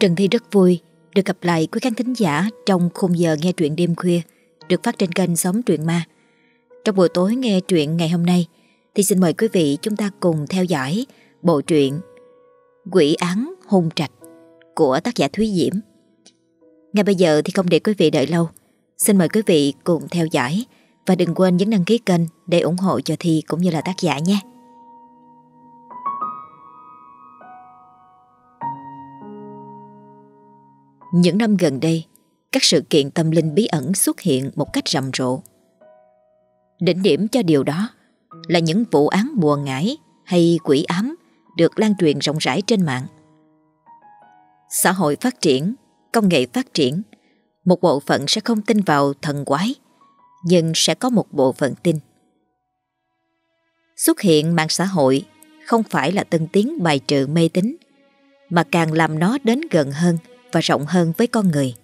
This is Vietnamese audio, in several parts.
Trần Thi rất vui được gặp lại quý khán thính giả trong khung giờ nghe truyện đêm khuya được phát trên kênh Sống Truyện Ma. Trong buổi tối nghe truyện ngày hôm nay, thì xin mời quý vị chúng ta cùng theo dõi bộ truyện Quỷ án hung trạch của tác giả Thúy Diễm. Ngay bây giờ thì không để quý vị đợi lâu. Xin mời quý vị cùng theo dõi và đừng quên nhấn đăng ký kênh để ủng hộ cho Thi cũng như là tác giả nhé. Những năm gần đây, các sự kiện tâm linh bí ẩn xuất hiện một cách rầm rộ. Đỉnh điểm cho điều đó là những vụ án bùa ngải hay quỷ ám được lan truyền rộng rãi trên mạng. Xã hội phát triển, công nghệ phát triển, một bộ phận sẽ không tin vào thần quái, nhưng sẽ có một bộ phận tin. Xuất hiện mạng xã hội không phải là tân tiến bài trừ mê tín, mà càng làm nó đến gần hơn và rộng hơn với con người.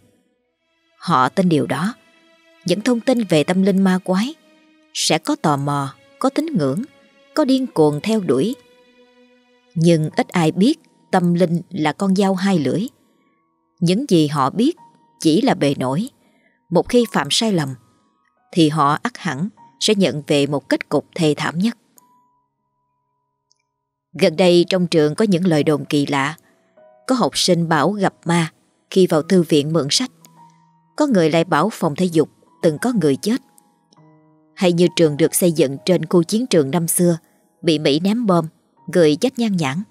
Họ tin điều đó. Những thông tin về tâm linh ma quái sẽ có tò mò, có tín ngưỡng, có điên cuồng theo đuổi. Nhưng ít ai biết tâm linh là con dao hai lưỡi. Những gì họ biết chỉ là bề nổi. Một khi phạm sai lầm, thì họ ắt hẳn sẽ nhận về một kết cục thê thảm nhất. Gần đây trong trường có những lời đồn kỳ lạ. Có học sinh bảo gặp ma khi vào thư viện mượn sách. Có người lại bảo phòng thể dục từng có người chết. Hay như trường được xây dựng trên khu chiến trường năm xưa bị Mỹ ném bom, người chết nhan nhãn.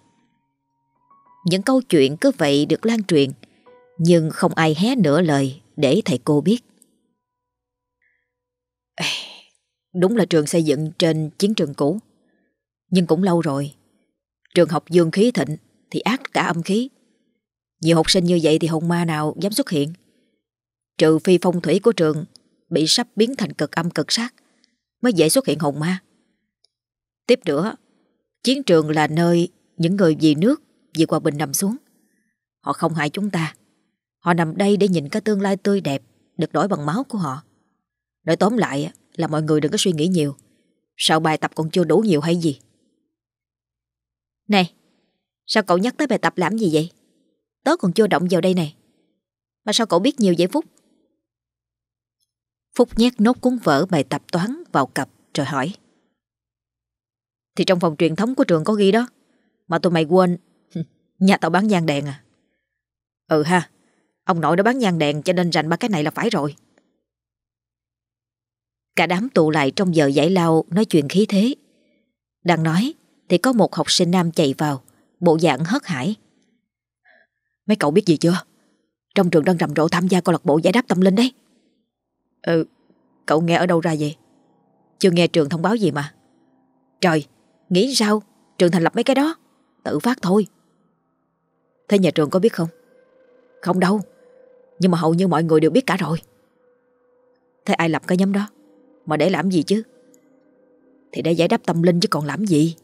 Những câu chuyện cứ vậy được lan truyền nhưng không ai hé nửa lời để thầy cô biết. Đúng là trường xây dựng trên chiến trường cũ Nhưng cũng lâu rồi Trường học dương khí thịnh Thì ác cả âm khí nhiều học sinh như vậy thì hồn ma nào dám xuất hiện? Trừ phi phong thủy của trường Bị sắp biến thành cực âm cực sát Mới dễ xuất hiện hồn ma. Tiếp nữa, Chiến trường là nơi những người vì nước, Vì hòa bình nằm xuống. Họ không hại chúng ta. Họ nằm đây để nhìn cái tương lai tươi đẹp Được đổi bằng máu của họ. Nói tóm lại là mọi người đừng có suy nghĩ nhiều. Sao bài tập còn chưa đủ nhiều hay gì. Này, Sao cậu nhắc tới bài tập làm gì vậy? Tớ còn chưa động vào đây này. Mà sao cậu biết nhiều vậy Phúc? Phúc nhét nốt cuốn vở bài tập toán vào cặp rồi hỏi. Thì trong phòng truyền thống của trường có ghi đó Mà tụi mày quên. Nhà tao bán nhang đèn à. Ừ ha Ông nội nó bán nhang đèn cho nên rành ba cái này là phải rồi. Cả đám tụ lại trong giờ giải lao nói chuyện khí thế. Đang nói thì có một học sinh nam chạy vào, bộ dạng hớt hải. Mấy cậu biết gì chưa? Trong trường đang rầm rộ tham gia câu lạc bộ giải đáp tâm linh đấy. Ừ, cậu nghe ở đâu ra vậy? Chưa nghe trường thông báo gì mà. Trời, nghĩ sao? Trường thành lập mấy cái đó. Tự phát thôi. Thế nhà trường có biết không? Không đâu. Nhưng mà hầu như mọi người đều biết cả rồi. Thế ai lập cái nhóm đó? Mà để làm gì chứ Thì để giải đáp tâm linh chứ còn làm gì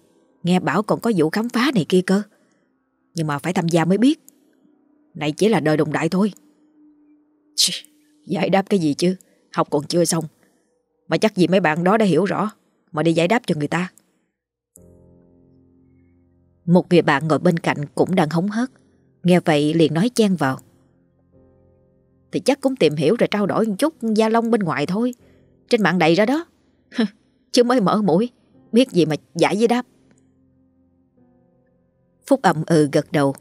Nghe bảo còn có vụ khám phá này kia cơ Nhưng mà phải tham gia mới biết này chỉ là đời đồng đại thôi. Giải đáp cái gì chứ? Học còn chưa xong. Mà chắc gì mấy bạn đó đã hiểu rõ, Mà đi giải đáp cho người ta. Một người bạn ngồi bên cạnh cũng đang hóng hớt. Nghe vậy liền nói chen vào. Thì chắc cũng tìm hiểu rồi trao đổi một chút Gia Long bên ngoài thôi. Trên mạng đầy ra đó. Chứ mới mở mũi. Biết gì mà giải với đáp. Phúc ậm ừ gật đầu.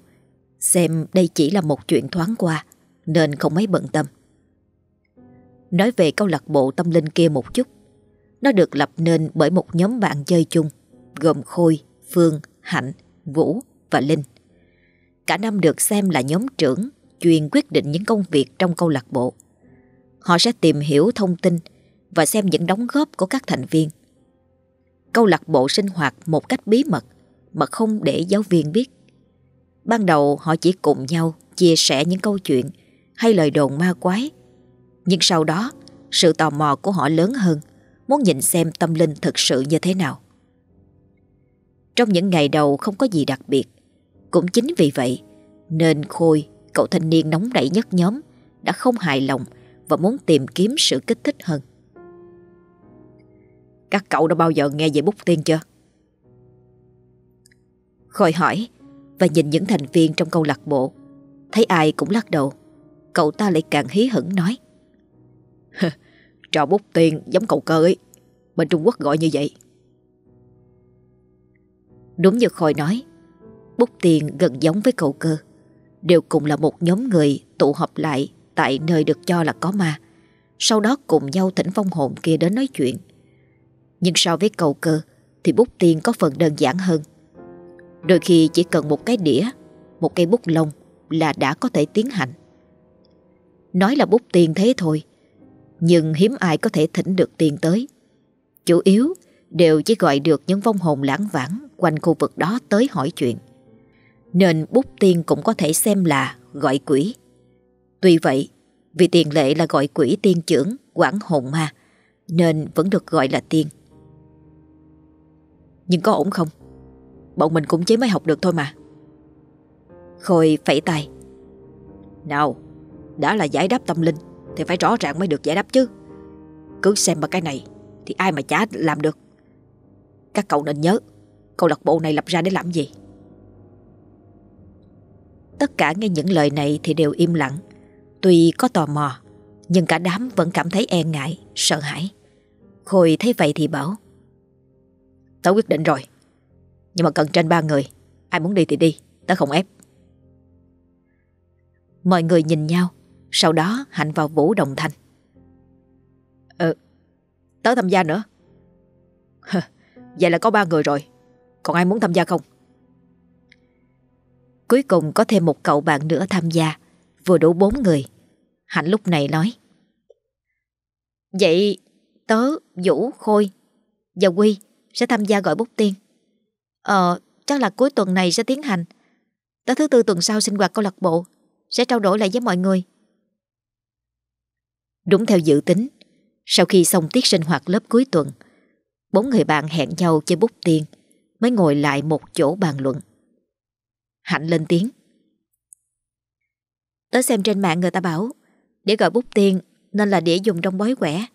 Xem đây chỉ là một chuyện thoáng qua Nên không mấy bận tâm Nói về câu lạc bộ tâm linh kia một chút Nó được lập nên bởi một nhóm bạn chơi chung Gồm Khôi, Phương, Hạnh, Vũ và Linh Cả năm được xem là nhóm trưởng Chuyên quyết định những công việc trong câu lạc bộ Họ sẽ tìm hiểu thông tin và xem những đóng góp của các thành viên. Câu lạc bộ sinh hoạt một cách bí mật mà không để giáo viên biết. Ban đầu họ chỉ cùng nhau chia sẻ những câu chuyện hay lời đồn ma quái. Nhưng sau đó, sự tò mò của họ lớn hơn, muốn nhìn xem tâm linh thực sự như thế nào. Trong những ngày đầu không có gì đặc biệt, cũng chính vì vậy nên Khôi, cậu thanh niên nóng nảy nhất nhóm, đã không hài lòng và muốn tìm kiếm sự kích thích hơn. Các cậu đã bao giờ nghe về bút tiên chưa? Khôi hỏi và nhìn những thành viên trong câu lạc bộ. Thấy ai cũng lắc đầu. Cậu ta lại càng hí hửng nói. Trò bút tiền giống cầu cơ ấy. Bên Trung Quốc gọi như vậy. Đúng như Khôi nói, Bút tiền gần giống với cầu cơ. Đều cùng là một nhóm người tụ họp lại Tại nơi được cho là có ma. Sau đó cùng nhau thỉnh phong hồn kia đến nói chuyện. Nhưng so với cầu cơ, Thì bút tiền có phần đơn giản hơn. Đôi khi chỉ cần một cái đĩa Một cây bút lông Là đã có thể tiến hành Nói là bút tiền thế thôi Nhưng hiếm ai có thể thỉnh được tiền tới Chủ yếu đều chỉ gọi được những vong hồn lãng vãng quanh khu vực đó tới hỏi chuyện. Nên bút tiên cũng có thể xem là gọi quỷ. Tuy vậy, vì tiền lệ là gọi quỷ tiên trưởng, quản hồn ma, nên vẫn được gọi là tiên. Nhưng có ổn không? Bọn mình cũng chỉ mới học được thôi mà. Khôi phẩy tay. Nào, đã là giải đáp tâm linh thì phải rõ ràng mới được giải đáp chứ. Cứ xem mà cái này thì ai mà chả làm được. Các cậu nên nhớ, câu lạc bộ này lập ra để làm gì? Tất cả nghe những lời này thì đều im lặng. Tuy có tò mò, nhưng cả đám vẫn cảm thấy e ngại, sợ hãi. Khôi thấy vậy thì bảo Tớ quyết định rồi nhưng mà cần trên ba người. Ai muốn đi thì đi, tớ không ép. Mọi người nhìn nhau Sau đó Hạnh vào Vũ đồng thanh Ừ ờ, Tớ tham gia nữa. Vậy là có ba người rồi. Còn ai muốn tham gia không? Cuối cùng có thêm một cậu bạn nữa tham gia Vừa đủ bốn người. Hạnh lúc này nói Vậy tớ, Vũ, Khôi và Quy sẽ tham gia gọi bút tiên. Ờ, chắc là cuối tuần này sẽ tiến hành. Tới thứ tư tuần sau sinh hoạt câu lạc bộ Sẽ trao đổi lại với mọi người. Đúng theo dự tính Sau khi xong tiết sinh hoạt lớp cuối tuần Bốn người bạn hẹn nhau chơi bút tiên Mới ngồi lại một chỗ bàn luận. Hạnh lên tiếng. Tớ xem trên mạng người ta bảo Để gọi bút tiên Nên là để dùng trong bói quẻ.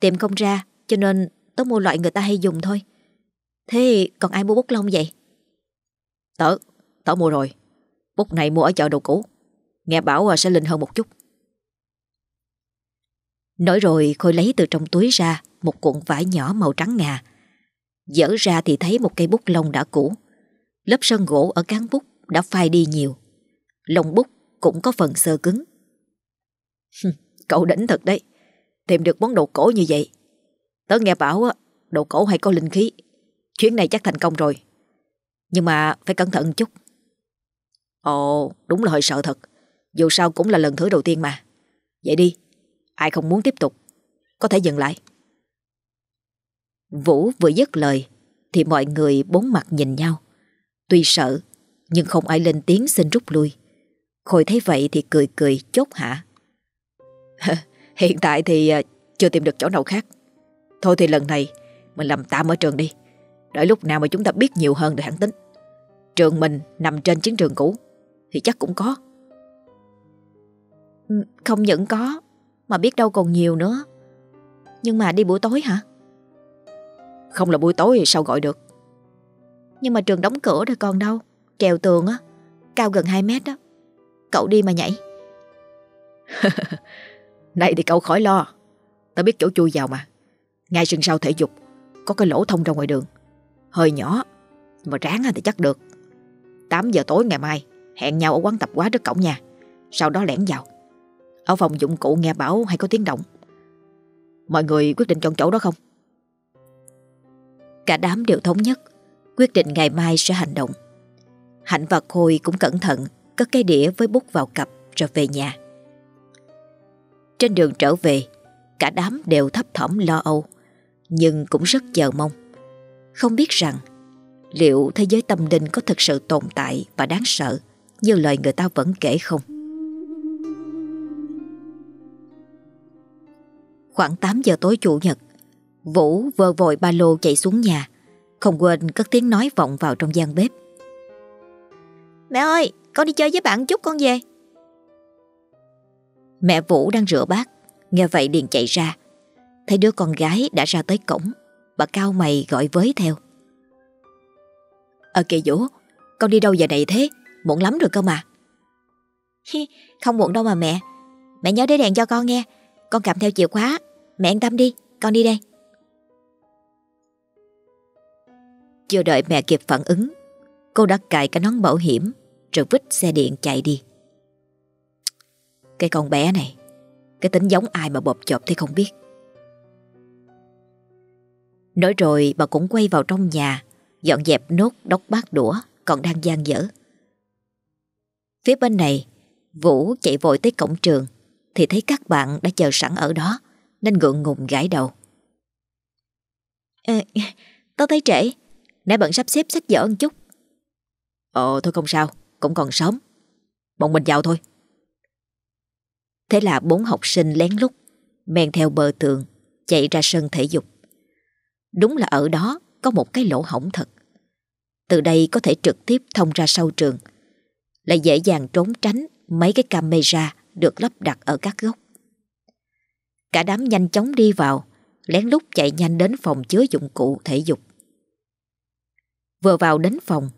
Tìm không ra cho nên tớ mua loại người ta hay dùng thôi. Thế còn ai mua bút lông vậy? Tớ, tớ mua rồi. Bút này mua ở chợ đồ cũ. Nghe bảo sẽ linh hơn một chút. Nói rồi Khôi lấy từ trong túi ra Một cuộn vải nhỏ màu trắng ngà. Dở ra thì thấy một cây bút lông đã cũ. Lớp sơn gỗ ở cán bút đã phai đi nhiều. Lông bút cũng có phần sơ cứng. Cậu đỉnh thật đấy. Tìm được món đồ cổ như vậy. Tớ nghe bảo đồ cổ hay có linh khí Chuyến này chắc thành công rồi. Nhưng mà phải cẩn thận chút. Ồ, đúng là hơi sợ thật. Dù sao cũng là lần thứ đầu tiên mà. Vậy đi, Ai không muốn tiếp tục, Có thể dừng lại. Vũ vừa dứt lời, Thì mọi người bốn mặt nhìn nhau. Tuy sợ, Nhưng không ai lên tiếng xin rút lui. Khôi thấy vậy thì cười cười chốt hạ Hiện tại thì à, chưa tìm được chỗ nào khác. Thôi thì lần này, Mình làm tạm ở trường đi. Đợi lúc nào mà chúng ta biết nhiều hơn được hẳn tính. Trường mình nằm trên chiến trường cũ, Thì chắc cũng có. Ừ, không những có, Mà biết đâu còn nhiều nữa. Nhưng mà đi buổi tối hả? Không là buổi tối thì sao gọi được. Nhưng mà trường đóng cửa rồi còn đâu Trèo tường á, Cao gần 2 mét đó. Cậu đi mà nhảy. Này thì cậu khỏi lo, Tao biết chỗ chui vào mà. Ngay sân sau thể dục, Có cái lỗ thông ra ngoài đường. Hơi nhỏ, mà ráng thì chắc được. 8 giờ tối ngày mai, Hẹn nhau ở quán tập quá trước cổng nhà. Sau đó lẻn vào. Ở phòng dụng cụ nghe bảo hay có tiếng động. Mọi người quyết định chọn chỗ đó không? Cả đám đều thống nhất, Quyết định ngày mai sẽ hành động. Hạnh và Khôi cũng cẩn thận, Cất cái đĩa với bút vào cặp Rồi về nhà. Trên đường trở về, Cả đám đều thấp thỏm lo âu, Nhưng cũng rất chờ mong. Không biết rằng Liệu thế giới tâm linh có thực sự tồn tại Và đáng sợ Như lời người ta vẫn kể không? Khoảng 8 giờ tối chủ nhật Vũ vơ vội ba lô chạy xuống nhà Không quên cất tiếng nói vọng vào trong gian bếp. Mẹ ơi con đi chơi với bạn chút con về. Mẹ Vũ đang rửa bát Nghe vậy liền chạy ra. Thấy đứa con gái đã ra tới cổng Bà cao mày gọi với theo. Ờ kìa Vũ, Con đi đâu giờ này thế? Muộn lắm rồi cơ mà. Không muộn đâu mà mẹ. Mẹ nhớ để đèn cho con nghe. Con cầm theo chìa khóa. Mẹ yên tâm đi, Con đi đây. Chưa đợi mẹ kịp phản ứng, Cô đã cài cái nón bảo hiểm Rồi vứt xe điện chạy đi. Cái con bé này, Cái tính giống ai mà bộp chộp thì không biết. Nói rồi bà cũng quay vào trong nhà Dọn dẹp nốt đốc bát đũa Còn đang gian dở. Phía bên này Vũ chạy vội tới cổng trường Thì thấy các bạn đã chờ sẵn ở đó Nên ngượng ngùng gãi đầu. À, Tớ thấy trễ Nãy bận sắp xếp sách vở một chút. Ờ thôi không sao Cũng còn sớm. Bọn mình vào thôi. Thế là bốn học sinh lén lút Men theo bờ tường Chạy ra sân thể dục Đúng là ở đó có một cái lỗ hổng thật. Từ đây có thể trực tiếp thông ra sau trường. Lại dễ dàng trốn tránh mấy cái camera được lắp đặt ở các góc. Cả đám nhanh chóng đi vào, Lén lút chạy nhanh đến phòng chứa dụng cụ thể dục. Vừa vào đến phòng,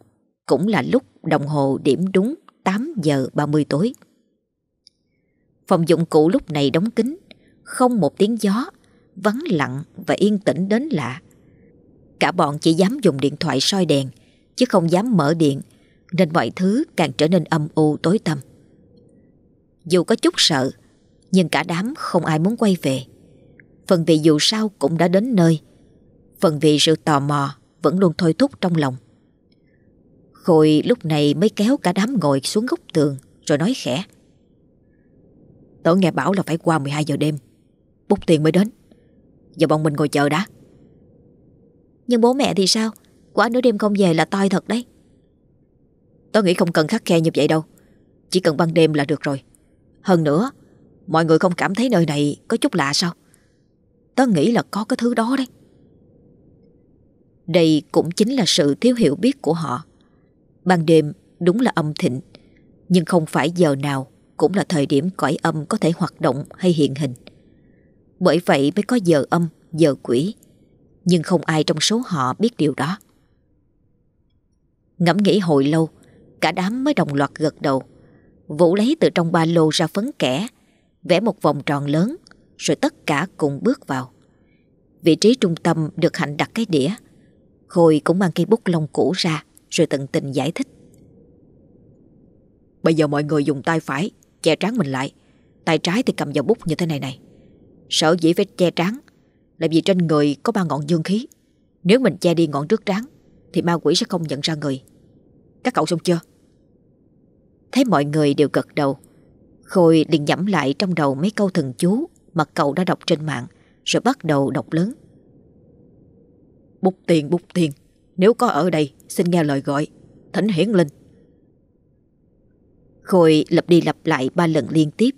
Cũng là lúc đồng hồ điểm đúng 8 giờ 30 tối. Phòng dụng cụ lúc này đóng kín, Không một tiếng gió Vắng lặng và yên tĩnh đến lạ. Cả bọn chỉ dám dùng điện thoại soi đèn, Chứ không dám mở điện, Nên mọi thứ càng trở nên âm u tối tăm. Dù có chút sợ, Nhưng cả đám không ai muốn quay về. Phần vì dù sao cũng đã đến nơi, Phần vì sự tò mò Vẫn luôn thôi thúc trong lòng. Khôi lúc này mới kéo cả đám ngồi xuống góc tường, Rồi nói khẽ. Tớ nghe bảo là phải qua 12 giờ đêm, Bút tiền mới đến. Giờ bọn mình ngồi chờ đã. Nhưng bố mẹ thì sao? Quá nửa đêm không về là toi thật đấy. Tớ nghĩ không cần khắc khe như vậy đâu. Chỉ cần ban đêm là được rồi. Hơn nữa, Mọi người không cảm thấy nơi này có chút lạ sao? Tớ nghĩ là có cái thứ đó đấy. Đây cũng chính là sự thiếu hiểu biết của họ. Ban đêm đúng là âm thịnh, Nhưng không phải giờ nào Cũng là thời điểm cõi âm có thể hoạt động hay hiện hình. Bởi vậy mới có giờ âm, giờ quỷ. Nhưng không ai trong số họ biết điều đó. Ngẫm nghĩ hồi lâu Cả đám mới đồng loạt gật đầu. Vũ lấy từ trong ba lô ra phấn kẻ Vẽ một vòng tròn lớn Rồi tất cả cùng bước vào. Vị trí trung tâm được Hạnh đặt cái đĩa. Khôi cũng mang cây bút lông cũ ra Rồi tận tình giải thích. Bây giờ mọi người dùng tay phải Che trán mình lại Tay trái thì cầm vào bút như thế này này sợ dĩ phải che trán Là vì trên người có ba ngọn dương khí. Nếu mình che đi ngọn trước trán, Thì ma quỷ sẽ không nhận ra người. Các cậu xong chưa? Thấy mọi người đều gật đầu, Khôi liền nhẩm lại trong đầu mấy câu thần chú Mà cậu đã đọc trên mạng, Rồi bắt đầu đọc lớn. Bút tiền bút tiền, Nếu có ở đây, xin nghe lời gọi Thỉnh hiển linh. Khôi lặp đi lặp lại ba lần liên tiếp.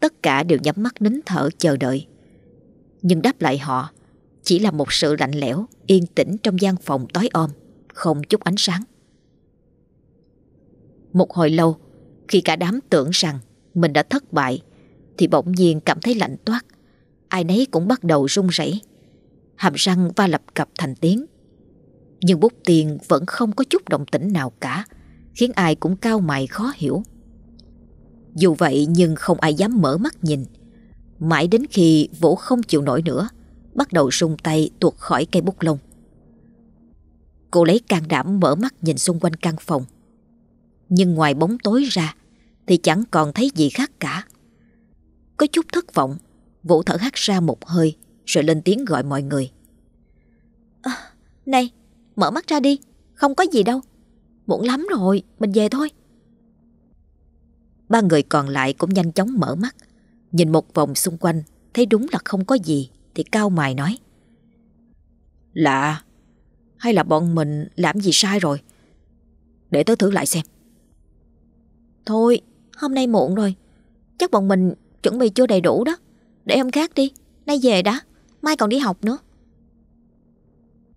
Tất cả đều nhắm mắt nín thở chờ đợi. Nhưng đáp lại họ, Chỉ là một sự lạnh lẽo, Yên tĩnh trong gian phòng tối om, Không chút ánh sáng. Một hồi lâu, Khi cả đám tưởng rằng Mình đã thất bại, Thì bỗng nhiên cảm thấy lạnh toát. Ai nấy cũng bắt đầu run rẩy. Hàm răng va lập cập thành tiếng. Nhưng bút tiền vẫn không có chút động tĩnh nào cả, Khiến ai cũng cao mày khó hiểu. Dù vậy nhưng không ai dám mở mắt nhìn. Mãi đến khi Vũ không chịu nổi nữa Bắt đầu rung tay tuột khỏi cây bút lông. Cô lấy can đảm mở mắt nhìn xung quanh căn phòng. Nhưng ngoài bóng tối ra Thì chẳng còn thấy gì khác cả. Có chút thất vọng Vũ thở hắt ra một hơi Rồi lên tiếng gọi mọi người. À, Này mở mắt ra đi Không có gì đâu. Muộn lắm rồi mình về thôi. Ba người còn lại cũng nhanh chóng mở mắt Nhìn một vòng xung quanh Thấy đúng là không có gì Thì cao mài nói. Lạ Hay là bọn mình làm gì sai rồi? Để tớ thử lại xem. Thôi hôm nay muộn rồi. Chắc bọn mình chuẩn bị chưa đầy đủ đó. Để hôm khác đi Nay về đã Mai còn đi học nữa.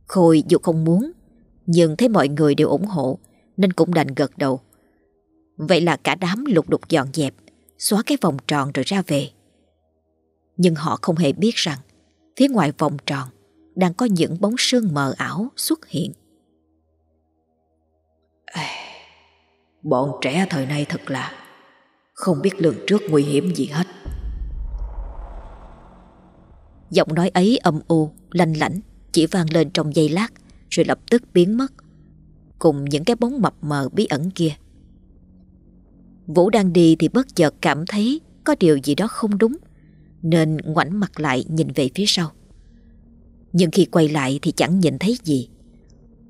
Khôi dù không muốn Nhưng thấy mọi người đều ủng hộ Nên cũng đành gật đầu Vậy là cả đám lục đục dọn dẹp Xóa cái vòng tròn rồi ra về. Nhưng họ không hề biết rằng Phía ngoài vòng tròn Đang có những bóng sương mờ ảo xuất hiện. Bọn trẻ thời nay thật là Không biết lường trước nguy hiểm gì hết. Giọng nói ấy âm u, lanh lảnh Chỉ vang lên trong giây lát Rồi lập tức biến mất. Cùng những cái bóng mập mờ bí ẩn kia Vũ đang đi thì bất chợt cảm thấy Có điều gì đó không đúng, Nên ngoảnh mặt lại nhìn về phía sau. Nhưng khi quay lại thì chẳng nhìn thấy gì.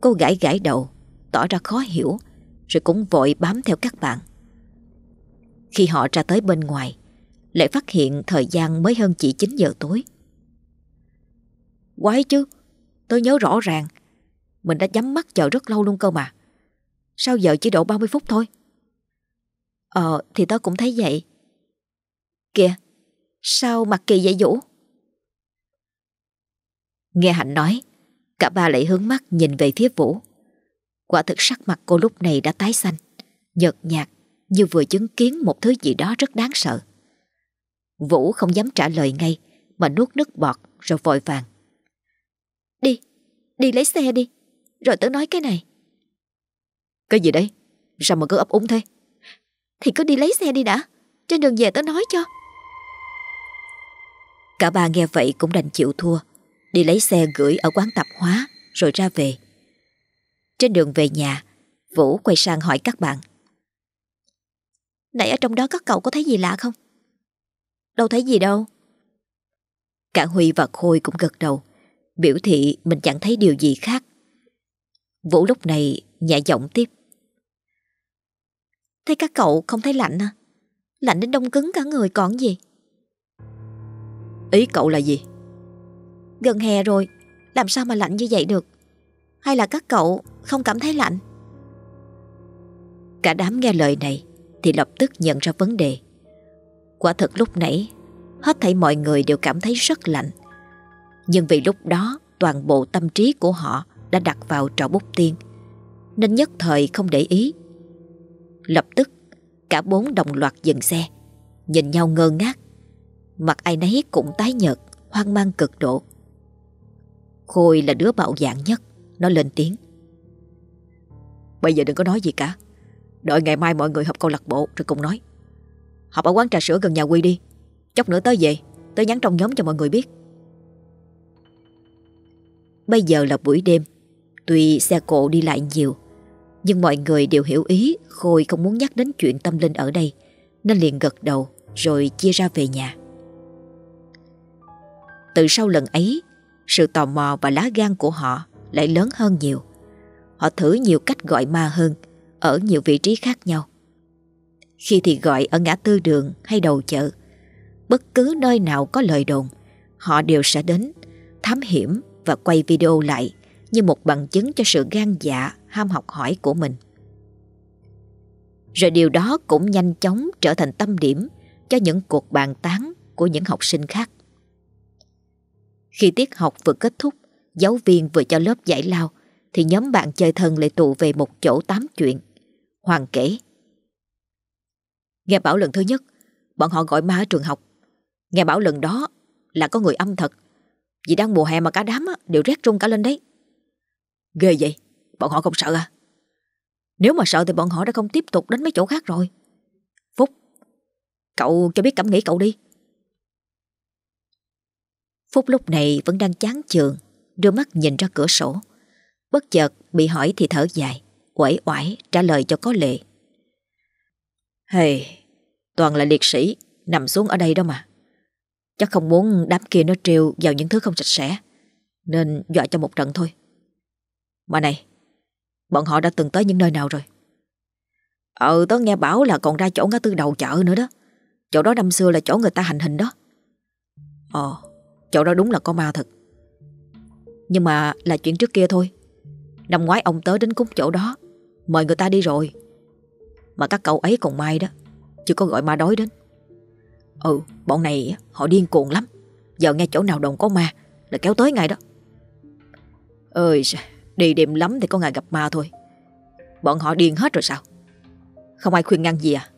Cô gãi gãi đầu, Tỏ ra khó hiểu, Rồi cũng vội bám theo các bạn. Khi họ ra tới bên ngoài, Lại phát hiện thời gian mới hơn chỉ 9 giờ tối. Quái chứ, Tôi nhớ rõ ràng, Mình đã nhắm mắt chờ rất lâu luôn cơ mà. Sao giờ chỉ độ 30 phút thôi? Ờ thì tớ cũng thấy vậy. Kìa Sao mặt kỳ vậy Vũ? Nghe Hạnh nói Cả ba lại hướng mắt nhìn về phía Vũ. Quả thực sắc mặt cô lúc này đã tái xanh Nhợt nhạt Như vừa chứng kiến một thứ gì đó rất đáng sợ. Vũ không dám trả lời ngay Mà nuốt nước bọt rồi vội vàng. Đi, đi lấy xe đi Rồi tớ nói cái này. Cái gì đấy? Sao mà cứ ấp úng thế? Thì cứ đi lấy xe đi đã. Trên đường về tớ nói cho. Cả ba nghe vậy cũng đành chịu thua. Đi lấy xe gửi ở quán tạp hóa Rồi ra về. Trên đường về nhà Vũ quay sang hỏi các bạn. Nãy ở trong đó các cậu có thấy gì lạ không? Đâu thấy gì đâu. Cả Huy và Khôi cũng gật đầu. Biểu thị mình chẳng thấy điều gì khác. Vũ lúc này nhẹ giọng tiếp Thấy các cậu không thấy lạnh à? Lạnh đến đông cứng cả người còn gì? Ý cậu là gì? Gần hè rồi, làm sao mà lạnh như vậy được? Hay là các cậu không cảm thấy lạnh? Cả đám nghe lời này thì lập tức nhận ra vấn đề. Quả thật lúc nãy, hết thảy mọi người đều cảm thấy rất lạnh. Nhưng vì lúc đó toàn bộ tâm trí của họ đã đặt vào trò bút tiên, nên nhất thời không để ý Lập tức, Cả bốn đồng loạt dừng xe. Nhìn nhau ngơ ngác. Mặt ai nấy cũng tái nhợt, Hoang mang cực độ. Khôi là đứa bạo dạng nhất. Nó lên tiếng. Bây giờ đừng có nói gì cả. Đợi ngày mai mọi người họp câu lạc bộ rồi cùng nói. Họp ở quán trà sữa gần nhà Quy đi. Chốc nữa tới về, Tới nhắn trong nhóm cho mọi người biết. Bây giờ là buổi đêm. Tuy xe cộ đi lại nhiều nhưng mọi người đều hiểu ý, Khôi không muốn nhắc đến chuyện tâm linh ở đây. Nên liền gật đầu, Rồi chia ra về nhà. Từ sau lần ấy, Sự tò mò và lá gan của họ Lại lớn hơn nhiều. Họ thử nhiều cách gọi ma hơn, Ở nhiều vị trí khác nhau. Khi thì gọi ở ngã tư đường hay đầu chợ, Bất cứ nơi nào có lời đồn, Họ đều sẽ đến, Thám hiểm và quay video lại. Như một bằng chứng cho sự gan dạ ham học hỏi của mình. Rồi điều đó cũng nhanh chóng trở thành tâm điểm cho những cuộc bàn tán của những học sinh khác. Khi tiết học vừa kết thúc, giáo viên vừa cho lớp giải lao, thì nhóm bạn chơi thân lại tụ về một chỗ tám chuyện. Hoàng kể. Nghe bảo lần thứ nhất, bọn họ gọi ma ở trường học. Nghe bảo lần đó là có người âm thật. Vì đang mùa hè mà cả đám đều rét run cả lên đấy. Ghê vậy, Bọn họ không sợ à? Nếu mà sợ thì bọn họ đã không tiếp tục đến mấy chỗ khác rồi. Phúc Cậu cho biết cảm nghĩ cậu đi. Phúc lúc này vẫn đang chán chường Đưa mắt nhìn ra cửa sổ. Bất chợt bị hỏi thì thở dài Quẩy oải trả lời cho có lệ. Hey Toàn là liệt sĩ Nằm xuống ở đây đó mà. Chắc không muốn đám kia nó trêu vào những thứ không sạch sẽ Nên dọa cho một trận thôi. Mà này, Bọn họ đã từng tới những nơi nào rồi? Ờ tớ nghe bảo là còn ra chỗ ngã tư đầu chợ nữa đó. Chỗ đó năm xưa là chỗ người ta hành hình đó. Ờ Chỗ đó đúng là có ma thật. Nhưng mà là chuyện trước kia thôi. Năm ngoái ông tới đến cúng chỗ đó, Mời người ta đi rồi. Mà các cậu ấy còn may đó, Chưa có gọi ma đói đến. Ừ bọn này họ điên cuồng lắm. Giờ nghe chỗ nào đồng có ma Là kéo tới ngay đó. Ơi Đi đêm lắm thì có ngày gặp ma thôi. Bọn họ điên hết rồi sao? Không ai khuyên ngăn gì à?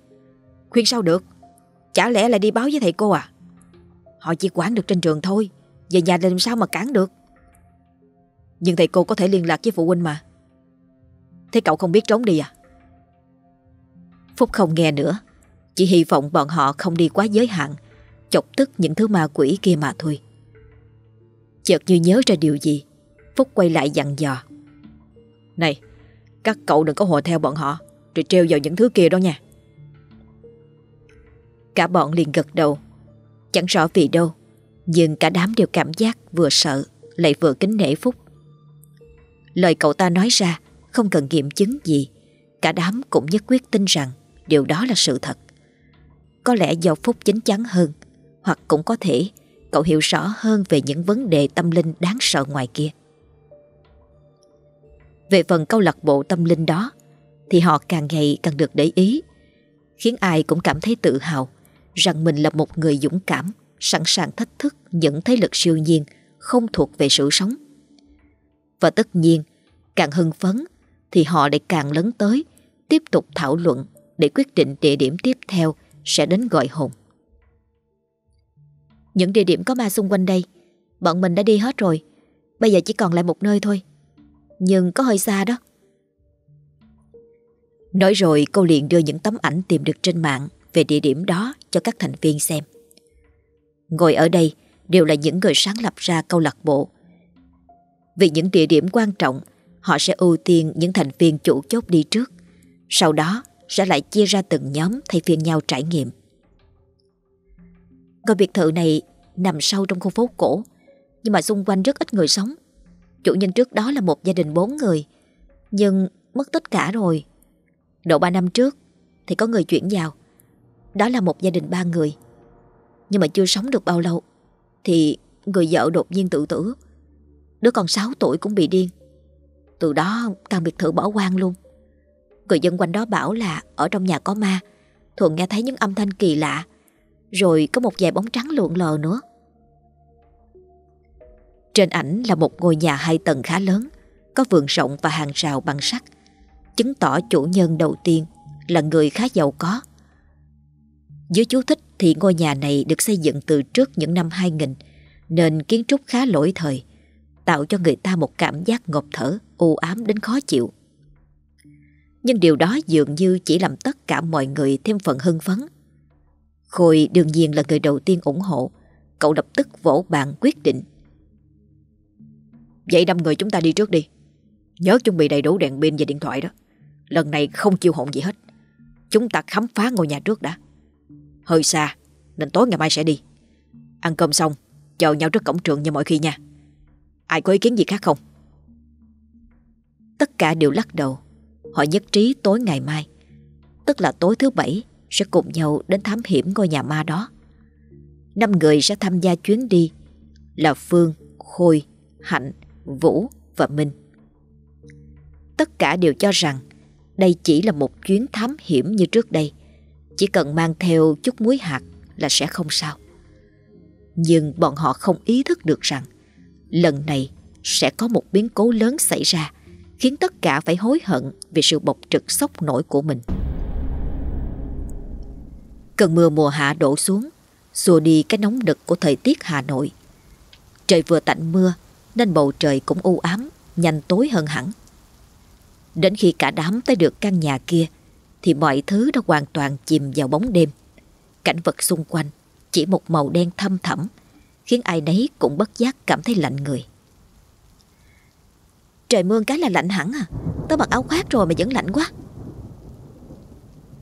Khuyên sao được? Chả lẽ lại đi báo với thầy cô à? Họ chỉ quản được trên trường thôi, Về nhà làm sao mà cản được? Nhưng thầy cô có thể liên lạc với phụ huynh mà. Thế cậu không biết trốn đi à? Phúc không nghe nữa, Chỉ hy vọng bọn họ không đi quá giới hạn, Chọc tức những thứ ma quỷ kia mà thôi. Chợt như nhớ ra điều gì Phúc quay lại dặn dò. Này, Các cậu đừng có hồ theo bọn họ, Rồi treo vào những thứ kia đó nha. Cả bọn liền gật đầu. Chẳng rõ vì đâu, Nhưng cả đám đều cảm giác vừa sợ, Lại vừa kính nể Phúc. Lời cậu ta nói ra, Không cần nghiệm chứng gì. Cả đám cũng nhất quyết tin rằng Điều đó là sự thật. Có lẽ do Phúc chính chắn hơn, Hoặc cũng có thể Cậu hiểu rõ hơn về những vấn đề tâm linh đáng sợ ngoài kia. Về phần câu lạc bộ tâm linh đó, Thì họ càng ngày càng được để ý, Khiến ai cũng cảm thấy tự hào Rằng mình là một người dũng cảm, Sẵn sàng thách thức những thế lực siêu nhiên Không thuộc về sự sống. Và tất nhiên, Càng hưng phấn Thì họ lại càng lớn tới, Tiếp tục thảo luận Để quyết định địa điểm tiếp theo Sẽ đến gọi hồn. Những địa điểm có ma xung quanh đây, Bọn mình đã đi hết rồi, Bây giờ chỉ còn lại một nơi thôi. Nhưng có hơi xa đó. Nói rồi, cô liền đưa những tấm ảnh tìm được trên mạng Về địa điểm đó cho các thành viên xem. Ngồi ở đây đều là những người sáng lập ra câu lạc bộ. Vì những địa điểm quan trọng, Họ sẽ ưu tiên những thành viên chủ chốt đi trước. Sau đó, sẽ lại chia ra từng nhóm thay phiên nhau trải nghiệm. Ngôi biệt thự này nằm sâu trong khu phố cổ, Nhưng mà xung quanh rất ít người sống. Chủ nhân trước đó là một gia đình bốn người. Nhưng mất tất cả rồi. Độ ba năm trước Thì có người chuyển vào. Đó là một gia đình ba người. Nhưng mà chưa sống được bao lâu Thì người vợ đột nhiên tự tử. Đứa con 6 tuổi cũng bị điên. Từ đó căn biệt thự bỏ hoang luôn. Người dân quanh đó bảo là Ở trong nhà có ma. Thường nghe thấy những âm thanh kỳ lạ. Rồi có một vài bóng trắng lượn lờ nữa. Trên ảnh là một ngôi nhà hai tầng khá lớn Có vườn rộng và hàng rào bằng sắt. Chứng tỏ chủ nhân đầu tiên là người khá giàu có. Dưới chú thích thì ngôi nhà này được xây dựng từ trước những năm 2000 Nên kiến trúc khá lỗi thời Tạo cho người ta một cảm giác ngộp thở, u ám đến khó chịu. Nhưng điều đó dường như chỉ làm tất cả mọi người thêm phần hưng phấn. Khôi đương nhiên là người đầu tiên ủng hộ Cậu lập tức vỗ bàn quyết định. Vậy năm người chúng ta đi trước đi. Nhớ chuẩn bị đầy đủ đèn pin và điện thoại đó. Lần này không chịu hồn gì hết. Chúng ta khám phá ngôi nhà trước đã. Hơi xa Nên tối ngày mai sẽ đi. Ăn cơm xong Chờ nhau trước cổng trường như mọi khi nha. Ai có ý kiến gì khác không? Tất cả đều lắc đầu. Họ nhất trí tối ngày mai. Tức là tối thứ bảy sẽ cùng nhau đến thám hiểm ngôi nhà ma đó. Năm người sẽ tham gia chuyến đi là Phương, Khôi, Hạnh, Vũ và Minh. Tất cả đều cho rằng đây chỉ là một chuyến thám hiểm như trước đây. Chỉ cần mang theo chút muối hạt là sẽ không sao. Nhưng bọn họ không ý thức được rằng lần này sẽ có một biến cố lớn xảy ra khiến tất cả phải hối hận vì sự bộc trực sốc nổi của mình. Cơn mưa mùa hạ đổ xuống, xua đi cái nóng đực của thời tiết Hà Nội. Trời vừa tạnh mưa, nên bầu trời cũng u ám, nhanh tối hơn hẳn. Đến khi cả đám tới được căn nhà kia, thì mọi thứ đã hoàn toàn chìm vào bóng đêm. Cảnh vật xung quanh chỉ một màu đen thâm thẳm, khiến ai nấy cũng bất giác cảm thấy lạnh người. Trời mưa cái là lạnh hẳn à, tớ mặc áo khoác rồi mà vẫn lạnh quá.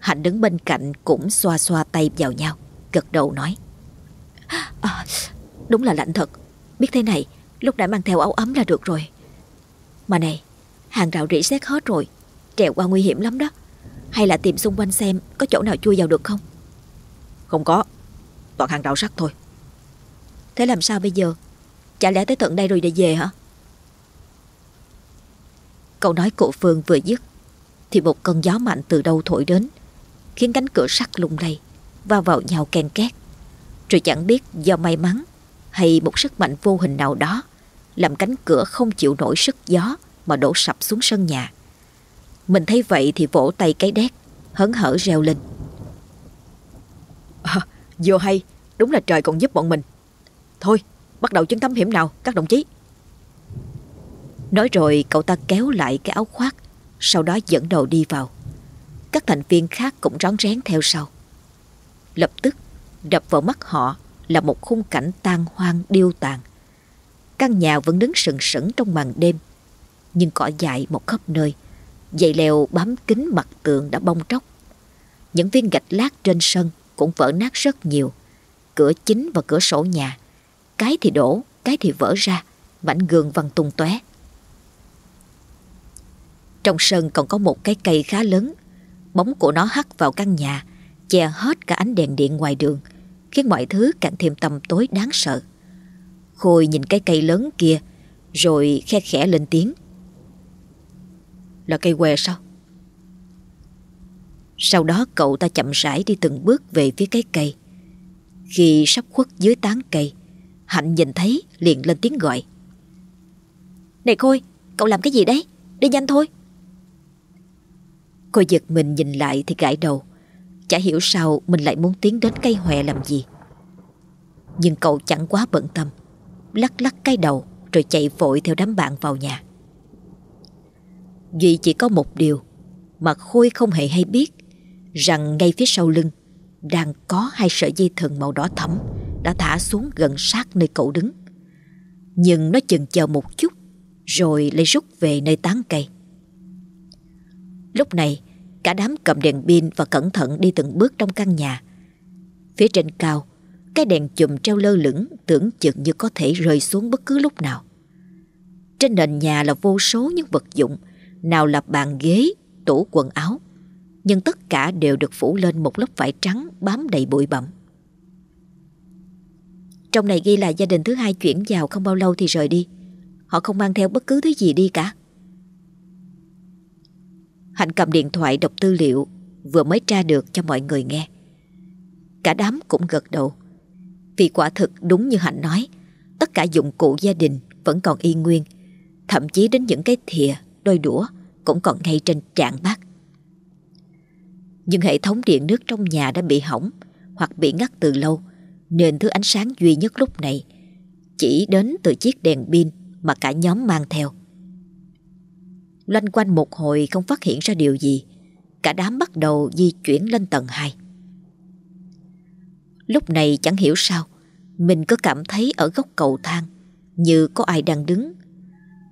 Hạnh đứng bên cạnh cũng xoa xoa tay vào nhau Gật đầu nói à, Đúng là lạnh thật Biết thế này lúc nãy mang theo áo ấm là được rồi. Mà này Hàng rào rỉ xét hết rồi Trèo qua nguy hiểm lắm đó. Hay là tìm xung quanh xem có chỗ nào chui vào được không? Không có. Toàn hàng rào sắt thôi. Thế làm sao bây giờ? Chả lẽ tới tận đây rồi để về hả? Câu nói của Phương vừa dứt Thì một cơn gió mạnh từ đâu thổi đến khiến cánh cửa sắt lung lay, va vào nhau ken két. Rồi chẳng biết do may mắn hay một sức mạnh vô hình nào đó làm cánh cửa không chịu nổi sức gió mà đổ sập xuống sân nhà. Mình thấy vậy thì vỗ tay cái đét, hấn hở reo lên. À, vô hay, đúng là trời còn giúp bọn mình. Thôi, bắt đầu chuyến thám hiểm nào các đồng chí. Nói rồi cậu ta kéo lại cái áo khoác, sau đó dẫn đầu đi vào. Các thành viên khác cũng rón rén theo sau. Lập tức đập vào mắt họ là một khung cảnh tan hoang điêu tàn. Căn nhà vẫn đứng sừng sững trong màn đêm, nhưng cỏ dại một khắp nơi, dây leo bám kín mặt tường đã bong tróc. Những viên gạch lát trên sân cũng vỡ nát rất nhiều. Cửa chính và cửa sổ nhà, cái thì đổ, cái thì vỡ ra, mảnh gương văng tung tóe. Trong sân còn có một cái cây khá lớn, bóng của nó hắt vào căn nhà, che hết cả ánh đèn điện ngoài đường, khiến mọi thứ càng thêm tầm tối đáng sợ. Khôi nhìn cái cây lớn kia, rồi khe khẽ lên tiếng. Là cây què sao? Sau đó cậu ta chậm rãi đi từng bước về phía cái cây. Khi sắp khuất dưới tán cây, Hạnh nhìn thấy liền lên tiếng gọi. Này Khôi, cậu làm cái gì đấy? Đi nhanh thôi. Khôi giật mình nhìn lại thì gãi đầu. Chả hiểu sao mình lại muốn tiến đến cây hòe làm gì. Nhưng cậu chẳng quá bận tâm. Lắc lắc cái đầu rồi chạy vội theo đám bạn vào nhà. Duy chỉ có một điều mà Khôi không hề hay biết rằng ngay phía sau lưng đang có hai sợi dây thừng màu đỏ thẫm đã thả xuống gần sát nơi cậu đứng. Nhưng nó chần chờ một chút rồi lại rút về nơi tán cây. Lúc này, cả đám cầm đèn pin và cẩn thận đi từng bước trong căn nhà. Phía trên cao, cái đèn chùm treo lơ lửng tưởng chừng như có thể rơi xuống bất cứ lúc nào. Trên nền nhà là vô số những vật dụng, nào là bàn ghế, tủ quần áo, nhưng tất cả đều được phủ lên một lớp vải trắng bám đầy bụi bặm. Trong này ghi là gia đình thứ hai chuyển vào không bao lâu thì rời đi. Họ không mang theo bất cứ thứ gì đi cả. Hạnh cầm điện thoại đọc tư liệu vừa mới tra được cho mọi người nghe. Cả đám cũng gật đầu. Vì quả thực đúng như Hạnh nói, tất cả dụng cụ gia đình vẫn còn y nguyên. Thậm chí đến những cái thìa, đôi đũa cũng còn ngay trên trạng bát. Nhưng hệ thống điện nước trong nhà đã bị hỏng hoặc bị ngắt từ lâu nên thứ ánh sáng duy nhất lúc này chỉ đến từ chiếc đèn pin mà cả nhóm mang theo. Loanh quanh một hồi không phát hiện ra điều gì, cả đám bắt đầu di chuyển lên tầng 2. Lúc này chẳng hiểu sao, mình có cảm thấy ở góc cầu thang như có ai đang đứng.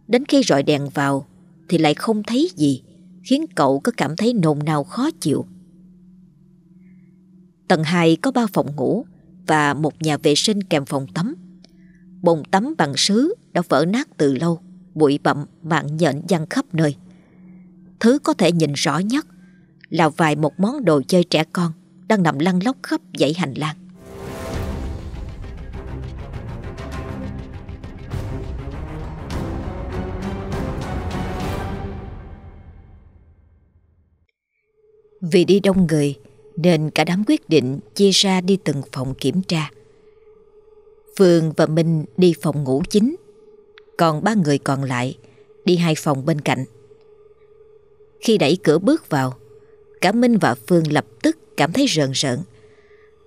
Đến khi rọi đèn vào thì lại không thấy gì, khiến cậu có cảm thấy nồn nao khó chịu. Tầng 2 có ba phòng ngủ và một nhà vệ sinh kèm phòng tắm. Bồn tắm bằng sứ đã vỡ nát từ lâu, bụi bặm mạng nhện văng khắp nơi. Thứ có thể nhìn rõ nhất là vài một món đồ chơi trẻ con đang nằm lăn lóc khắp dãy hành lang. Vì đi đông người nên cả đám quyết định chia ra đi từng phòng kiểm tra. Phương và Minh đi phòng ngủ chính, còn ba người còn lại đi hai phòng bên cạnh. Khi đẩy cửa bước vào, cả Minh và Phương lập tức cảm thấy rợn rợn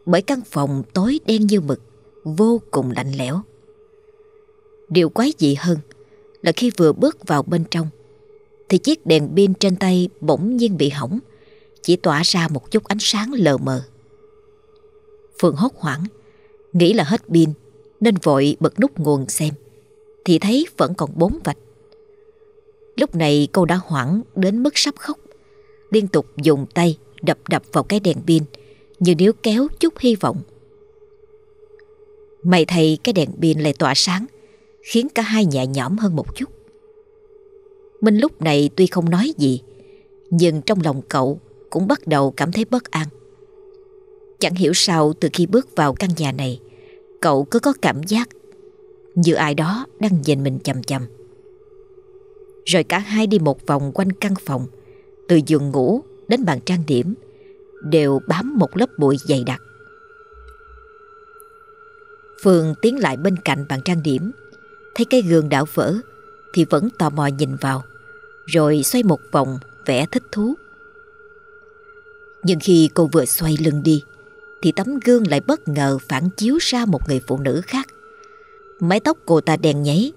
bởi căn phòng tối đen như mực, vô cùng lạnh lẽo. Điều quái dị hơn là khi vừa bước vào bên trong thì chiếc đèn pin trên tay bỗng nhiên bị hỏng chỉ tỏa ra một chút ánh sáng lờ mờ. Phương hốt hoảng, nghĩ là hết pin nên vội bật nút nguồn xem, thì thấy vẫn còn bốn vạch. Lúc này cô đã hoảng đến mức sắp khóc, liên tục dùng tay đập đập vào cái đèn pin như nếu kéo chút hy vọng. May thầy cái đèn pin lại tỏa sáng, khiến cả hai nhẹ nhõm hơn một chút. Minh lúc này tuy không nói gì, nhưng trong lòng cậu cũng bắt đầu cảm thấy bất an. Chẳng hiểu sao từ khi bước vào căn nhà này, cậu cứ có cảm giác như ai đó đang nhìn mình chầm chầm. Rồi cả hai đi một vòng quanh căn phòng, từ giường ngủ đến bàn trang điểm, đều bám một lớp bụi dày đặc. Phương tiến lại bên cạnh bàn trang điểm, thấy cái gương đảo vỡ thì vẫn tò mò nhìn vào, rồi xoay một vòng vẻ thích thú. Nhưng khi cô vừa xoay lưng đi Thì tấm gương lại bất ngờ phản chiếu ra một người phụ nữ khác Mái tóc cô ta đen nháy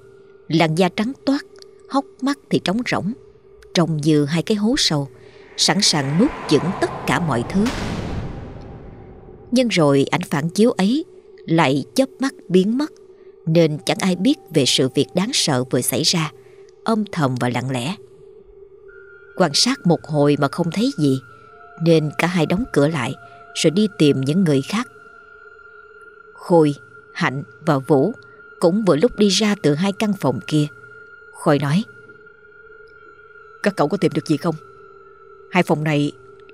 Làn da trắng toát Hốc mắt thì trống rỗng Trông như hai cái hố sâu Sẵn sàng nuốt chửng tất cả mọi thứ Nhưng rồi ảnh phản chiếu ấy lại chớp mắt biến mất nên chẳng ai biết về sự việc đáng sợ vừa xảy ra, âm thầm và lặng lẽ. Quan sát một hồi mà không thấy gì, nên cả hai đóng cửa lại rồi đi tìm những người khác. Khôi, Hạnh và Vũ cũng vừa lúc đi ra từ hai căn phòng kia. Khôi nói Các cậu có tìm được gì không? Hai phòng này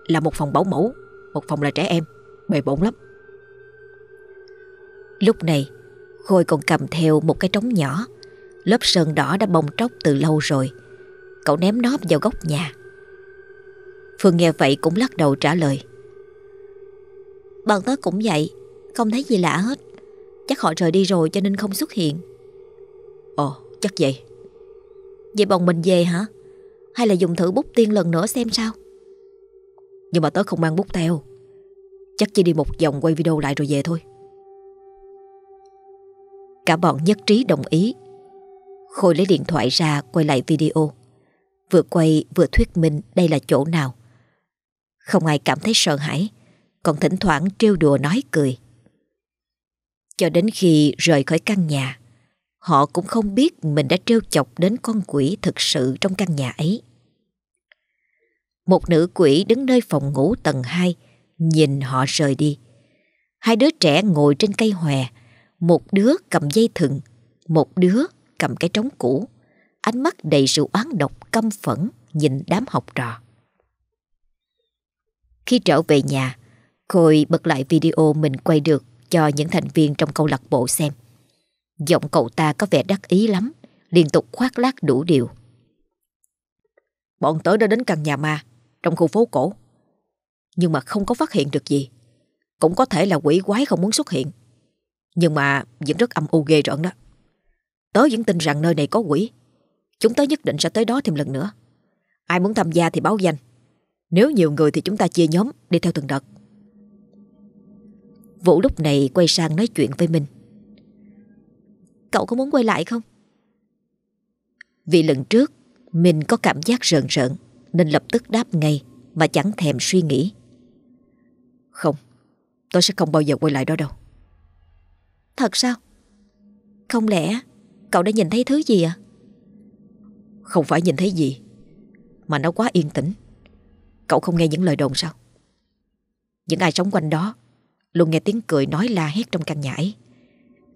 là một phòng bảo mẫu, một phòng là trẻ em, bề bộn lắm. Lúc này, Khôi còn cầm theo một cái trống nhỏ. Lớp sơn đỏ đã bong tróc từ lâu rồi. Cậu ném nó vào góc nhà. Phương nghe vậy cũng lắc đầu trả lời. Bọn tớ cũng vậy, không thấy gì lạ hết. Chắc họ rời đi rồi cho nên không xuất hiện. Ồ, chắc vậy. Vậy bọn mình về hả? Hay là dùng thử bút tiên lần nữa xem sao? Nhưng mà tớ không mang bút theo. Chắc chỉ đi một vòng quay video lại rồi về thôi. Cả bọn nhất trí đồng ý. Khôi lấy điện thoại ra quay lại video. Vừa quay vừa thuyết minh đây là chỗ nào. Không ai cảm thấy sợ hãi, còn thỉnh thoảng trêu đùa nói cười. Cho đến khi rời khỏi căn nhà, họ cũng không biết mình đã trêu chọc đến con quỷ thực sự trong căn nhà ấy. Một nữ quỷ đứng nơi phòng ngủ tầng 2, nhìn họ rời đi. Hai đứa trẻ ngồi trên cây hòe, một đứa cầm dây thừng, một đứa cầm cái trống cũ, ánh mắt đầy sự oán độc căm phẫn nhìn đám học trò. Khi trở về nhà, Khôi bật lại video mình quay được cho những thành viên trong câu lạc bộ xem. Giọng cậu ta có vẻ đắc ý lắm, liên tục khoác lác đủ điều. Bọn tớ đã đến căn nhà ma trong khu phố cổ. Nhưng mà không có phát hiện được gì. Cũng có thể là quỷ quái không muốn xuất hiện. Nhưng mà vẫn rất âm u ghê rợn đó. Tớ vẫn tin rằng nơi này có quỷ. Chúng tớ nhất định sẽ tới đó thêm lần nữa. Ai muốn tham gia thì báo danh. Nếu nhiều người thì chúng ta chia nhóm đi theo từng đợt. Vũ lúc này quay sang nói chuyện với Minh. Cậu có muốn quay lại không? Vì lần trước Minh có cảm giác rợn rợn nên lập tức đáp ngay mà chẳng thèm suy nghĩ. Không, tôi sẽ không bao giờ quay lại đó đâu. Thật sao? Không lẽ cậu đã nhìn thấy thứ gì à? Không phải nhìn thấy gì, mà nó quá yên tĩnh. Cậu không nghe những lời đồn sao? Những ai sống quanh đó luôn nghe tiếng cười nói la hét trong căn nhà ấy.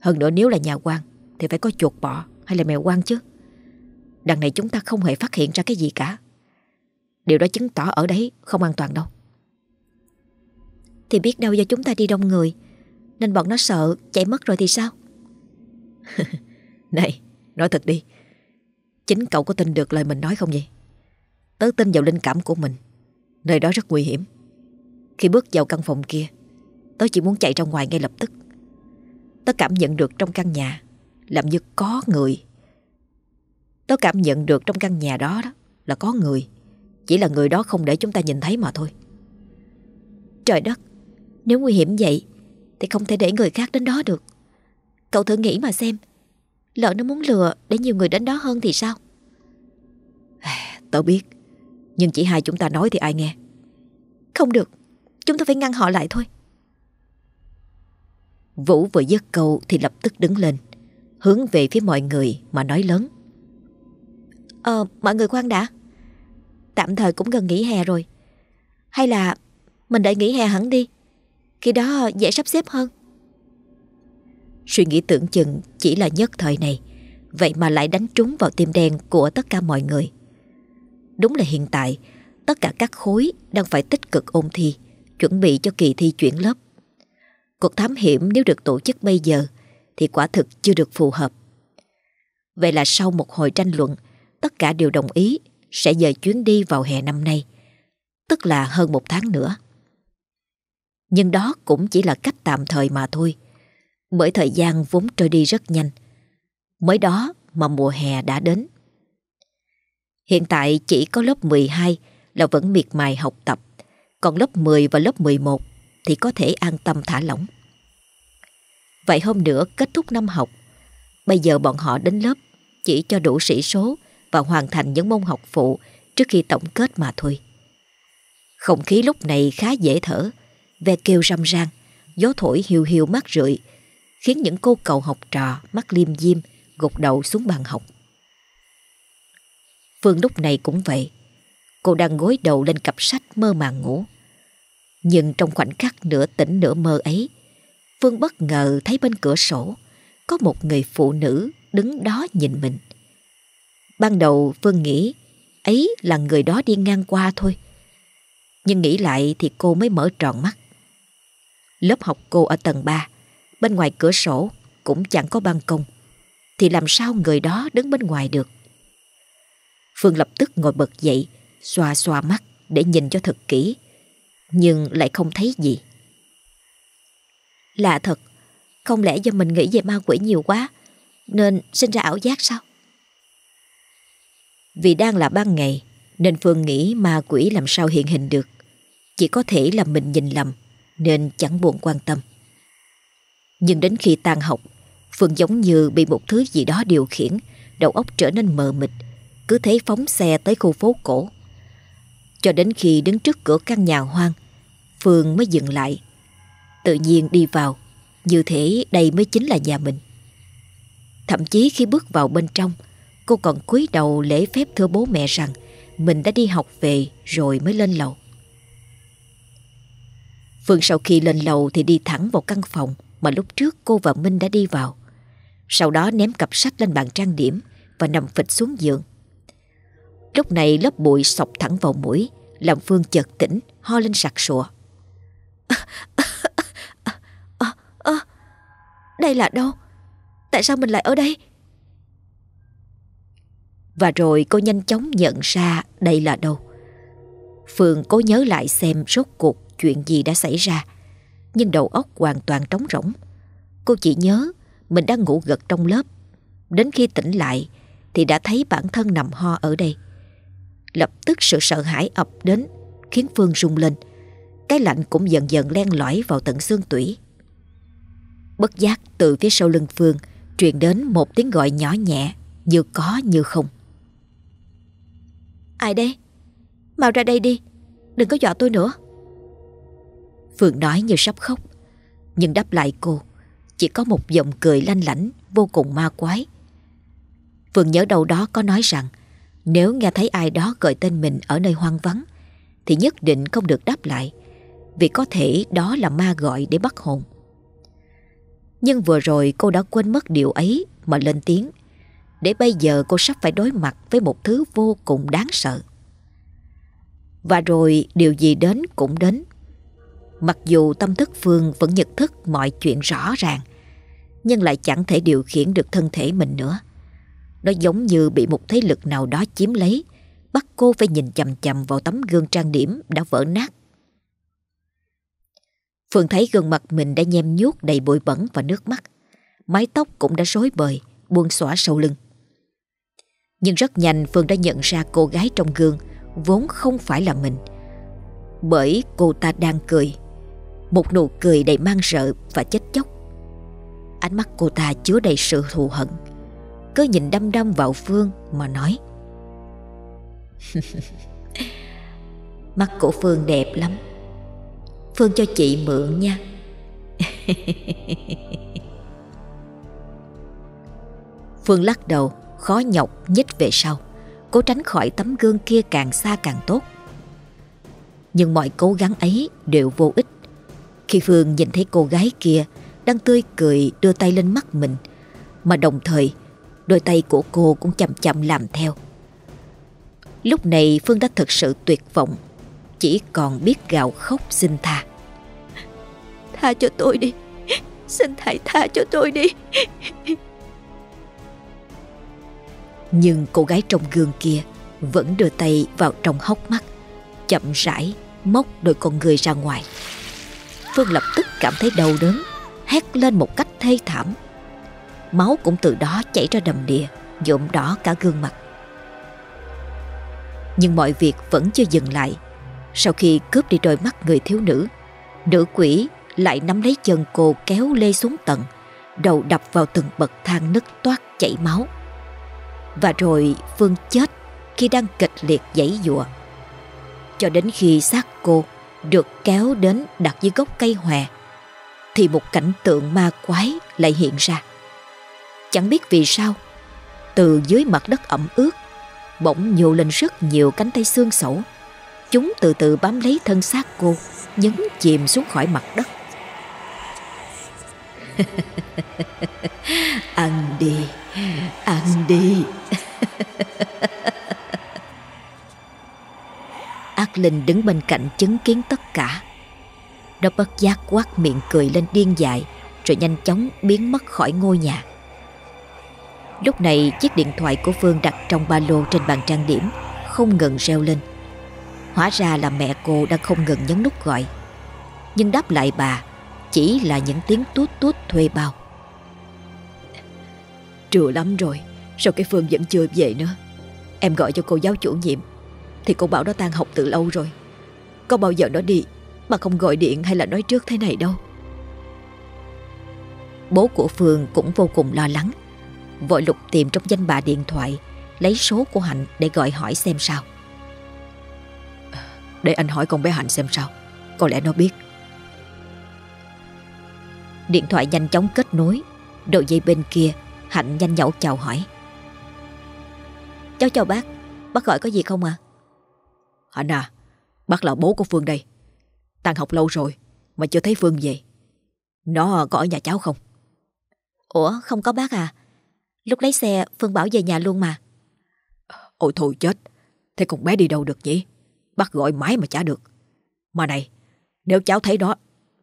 Hơn nữa nếu là nhà quan thì phải có chuột bọ hay là mèo quan chứ. Đằng này chúng ta không hề phát hiện ra cái gì cả. Điều đó chứng tỏ ở đấy không an toàn đâu. Thì biết đâu do chúng ta đi đông người, nên bọn nó sợ chạy mất rồi thì sao Này, Nói thật đi Chính cậu có tin được lời mình nói không vậy Tớ tin vào linh cảm của mình Nơi đó rất nguy hiểm. Khi bước vào căn phòng kia Tớ chỉ muốn chạy ra ngoài ngay lập tức. Tớ cảm nhận được trong căn nhà Làm như có người. Tớ cảm nhận được trong căn nhà đó, đó Là có người Chỉ là người đó không để chúng ta nhìn thấy mà thôi. Trời đất Nếu nguy hiểm vậy thì không thể để người khác đến đó được. Cậu thử nghĩ mà xem Lỡ nó muốn lừa để nhiều người đến đó hơn thì sao? Tớ biết nhưng chỉ hai chúng ta nói thì ai nghe? Không được, Chúng ta phải ngăn họ lại thôi. Vũ vừa dứt câu thì lập tức đứng lên, Hướng về phía mọi người mà nói lớn. Ờ mọi người khoan đã. Tạm thời cũng gần nghỉ hè rồi. Hay là Mình đợi nghỉ hè hẳn đi. Khi đó dễ sắp xếp hơn. Suy nghĩ tưởng chừng chỉ là nhất thời này, Vậy mà lại đánh trúng vào tim đen của tất cả mọi người. Đúng là hiện tại, Tất cả các khối đang phải tích cực ôn thi, Chuẩn bị cho kỳ thi chuyển lớp Cuộc thám hiểm nếu được tổ chức bây giờ Thì quả thực chưa được phù hợp Vậy là sau một hồi tranh luận, Tất cả đều đồng ý Sẽ dời chuyến đi vào hè năm nay, Tức là hơn một tháng nữa nhưng đó cũng chỉ là cách tạm thời mà thôi. Bởi thời gian vốn trôi đi rất nhanh. Mới đó mà mùa hè đã đến. Hiện tại chỉ có lớp 12 là vẫn miệt mài học tập, còn lớp 10 và lớp 11 thì có thể an tâm thả lỏng. Vậy hôm nữa kết thúc năm học, bây giờ bọn họ đến lớp chỉ cho đủ sĩ số và hoàn thành những môn học phụ trước khi tổng kết mà thôi. Không khí lúc này khá dễ thở, ve kêu râm ran, gió thổi hiu hiu mát rượi, khiến những cô cậu học trò mắt liêm diêm gục đầu xuống bàn học. Phương lúc này cũng vậy. Cô đang gối đầu lên cặp sách mơ màng ngủ. Nhưng trong khoảnh khắc nửa tỉnh nửa mơ ấy, Phương bất ngờ thấy bên cửa sổ có một người phụ nữ đứng đó nhìn mình. Ban đầu Phương nghĩ ấy là người đó đi ngang qua thôi. Nhưng nghĩ lại thì cô mới mở tròn mắt. Lớp học cô ở tầng 3, bên ngoài cửa sổ cũng chẳng có ban công. Thì làm sao người đó đứng bên ngoài được? Phương lập tức ngồi bật dậy, xoa xoa mắt để nhìn cho thật kỹ. Nhưng lại không thấy gì. Lạ thật, không lẽ do mình nghĩ về ma quỷ nhiều quá nên sinh ra ảo giác sao? Vì đang là ban ngày nên Phương nghĩ ma quỷ làm sao hiện hình được. Chỉ có thể là mình nhìn lầm nên chẳng buồn quan tâm. Nhưng đến khi tan học, Phương giống như bị một thứ gì đó điều khiển, đầu óc trở nên mờ mịt, cứ thế phóng xe tới khu phố cổ. Cho đến khi đứng trước cửa căn nhà hoang, Phương mới dừng lại. Tự nhiên đi vào, như thế đây mới chính là nhà mình. Thậm chí khi bước vào bên trong, cô còn cúi đầu lễ phép thưa bố mẹ rằng mình đã đi học về rồi mới lên lầu. Phương sau khi lên lầu thì đi thẳng vào căn phòng mà lúc trước cô và Minh đã đi vào. Sau đó ném cặp sách lên bàn trang điểm và nằm phịch xuống giường. Lúc này lớp bụi sọc thẳng vào mũi, làm Phương chợt tỉnh, ho lên sặc sụa. đây là đâu? Tại sao mình lại ở đây? Và rồi cô nhanh chóng nhận ra đây là đâu. Phương cố nhớ lại xem rốt cuộc chuyện gì đã xảy ra. Nhưng đầu óc hoàn toàn trống rỗng. Cô chỉ nhớ mình đang ngủ gật trong lớp. Đến khi tỉnh lại thì đã thấy bản thân nằm ho ở đây. Lập tức sự sợ hãi ập đến khiến Phương rung lên. Cái lạnh cũng dần dần len lỏi vào tận xương tủy. Bất giác từ phía sau lưng Phương truyền đến một tiếng gọi nhỏ nhẹ, như có như không. Ai đây? Mau ra đây đi, đừng có dọa tôi nữa. Phương nói như sắp khóc, nhưng đáp lại cô chỉ có một giọng cười lanh lảnh vô cùng ma quái. Phương nhớ đâu đó có nói rằng nếu nghe thấy ai đó gọi tên mình ở nơi hoang vắng thì nhất định không được đáp lại vì có thể đó là ma gọi để bắt hồn. Nhưng vừa rồi cô đã quên mất điều ấy mà lên tiếng. Để bây giờ cô sắp phải đối mặt với một thứ vô cùng đáng sợ. Và rồi điều gì đến cũng đến. Mặc dù tâm thức Phương vẫn nhận thức mọi chuyện rõ ràng, nhưng lại chẳng thể điều khiển được thân thể mình nữa. Nó giống như bị một thế lực nào đó chiếm lấy, bắt cô phải nhìn chầm chầm vào tấm gương trang điểm đã vỡ nát Phương thấy gương mặt mình đã nhem nhuốc đầy bụi bẩn và nước mắt. Mái tóc cũng đã rối bời, buông xõa sau lưng. Nhưng rất nhanh Phương đã nhận ra cô gái trong gương vốn không phải là mình. Bởi cô ta đang cười. Một nụ cười đầy mang sợ và chết chóc. Ánh mắt cô ta chứa đầy sự thù hận. Cứ nhìn đăm đăm vào Phương mà nói. mắt của Phương đẹp lắm. Phương cho chị mượn nha Phương lắc đầu, Khó nhọc nhích về sau Cố tránh khỏi tấm gương kia càng xa càng tốt Nhưng mọi cố gắng ấy đều vô ích Khi Phương nhìn thấy cô gái kia Đang tươi cười đưa tay lên mắt mình, Mà đồng thời Đôi tay của cô cũng chậm chậm làm theo. Lúc này Phương đã thực sự tuyệt vọng chỉ còn biết gào khóc xin tha. Tha cho tôi đi. Xin thầy tha cho tôi đi. Nhưng cô gái trong gương kia Vẫn đưa tay vào trong hốc mắt Chậm rãi Móc đôi con người ra ngoài. Phương lập tức cảm thấy đau đớn Hét lên một cách thê thảm Máu cũng từ đó chảy ra đầm đìa nhuộm đỏ cả gương mặt. Nhưng mọi việc vẫn chưa dừng lại. Sau khi cướp đi đôi mắt người thiếu nữ Nữ quỷ lại nắm lấy chân cô kéo lê xuống tận Đầu đập vào từng bậc thang nứt toát chảy máu. Và rồi Phương chết khi đang kịch liệt giãy dụa Cho đến khi xác cô được kéo đến đặt dưới gốc cây hòe, Thì một cảnh tượng ma quái lại hiện ra. Chẳng biết vì sao, Từ dưới mặt đất ẩm ướt, Bỗng nhô lên rất nhiều cánh tay xương sẩu Chúng từ từ bám lấy thân xác cô, Nhấn chìm xuống khỏi mặt đất. Ăn đi Ăn đi. Ác Linh đứng bên cạnh chứng kiến tất cả. Nó bất giác quát miệng cười lên điên dại, Rồi nhanh chóng biến mất khỏi ngôi nhà. Lúc này chiếc điện thoại của Phương đặt trong ba lô trên bàn trang điểm Không ngừng reo lên. Hóa ra là mẹ cô đang không ngừng nhấn nút gọi. Nhưng đáp lại bà Chỉ là những tiếng tuốt tuốt thuê bao. Trưa lắm rồi Sao cái Phương vẫn chưa về nữa? Em gọi cho cô giáo chủ nhiệm Thì cô bảo nó tan học từ lâu rồi. Có bao giờ nó đi Mà không gọi điện hay là nói trước thế này đâu? Bố của Phương cũng vô cùng lo lắng Vội lục tìm trong danh bạ điện thoại, Lấy số của Hạnh để gọi hỏi xem sao. Để anh hỏi con bé Hạnh xem sao, Có lẽ nó biết. Điện thoại nhanh chóng kết nối Đầu dây bên kia, Hạnh nhanh nhậu chào hỏi. Cháu chào bác Bác gọi có gì không à Hạnh à Bác là bố của Phương đây. Tan học lâu rồi, Mà chưa thấy Phương về. Nó có ở nhà cháu không? Ủa, không có bác à? Lúc lấy xe Phương bảo về nhà luôn mà. Ôi thôi chết Thế con bé đi đâu được nhỉ? Bác gọi mãi mà chả được. Mà này Nếu cháu thấy đó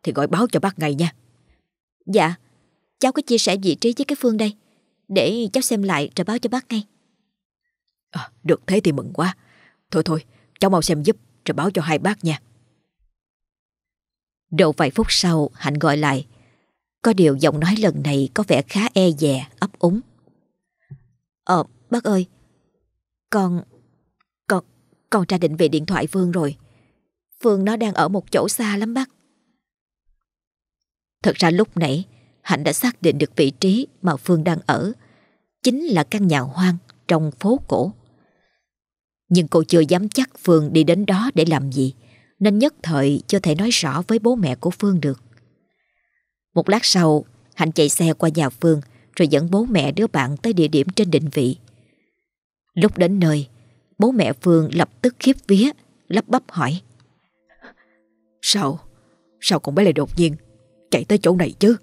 Thì gọi báo cho bác ngay nha. Dạ Cháu có chia sẻ vị trí với cái Phương đây. Để cháu xem lại rồi báo cho bác ngay. À, Được thế thì mừng quá. Thôi thôi cháu mau xem giúp Rồi báo cho hai bác nha. Độ vài phút sau Hạnh gọi lại. Có điều giọng nói lần này có vẻ khá e dè ấp úng Ờ bác ơi. Con Con Con tra định về điện thoại Phương rồi. Phương nó đang ở một chỗ xa lắm bác. Thật ra lúc nãy, Hạnh đã xác định được vị trí mà Phương đang ở, Chính là căn nhà hoang trong phố cổ. Nhưng cô chưa dám chắc Phương đi đến đó để làm gì, Nên nhất thời chưa thể nói rõ với bố mẹ của Phương được. Một lát sau, Hạnh chạy xe qua nhà Phương rồi dẫn bố mẹ đứa bạn tới địa điểm trên định vị. Lúc đến nơi Bố mẹ Phương lập tức khiếp vía Lắp bắp hỏi. Sao? Sao con bé lại đột nhiên Chạy tới chỗ này chứ?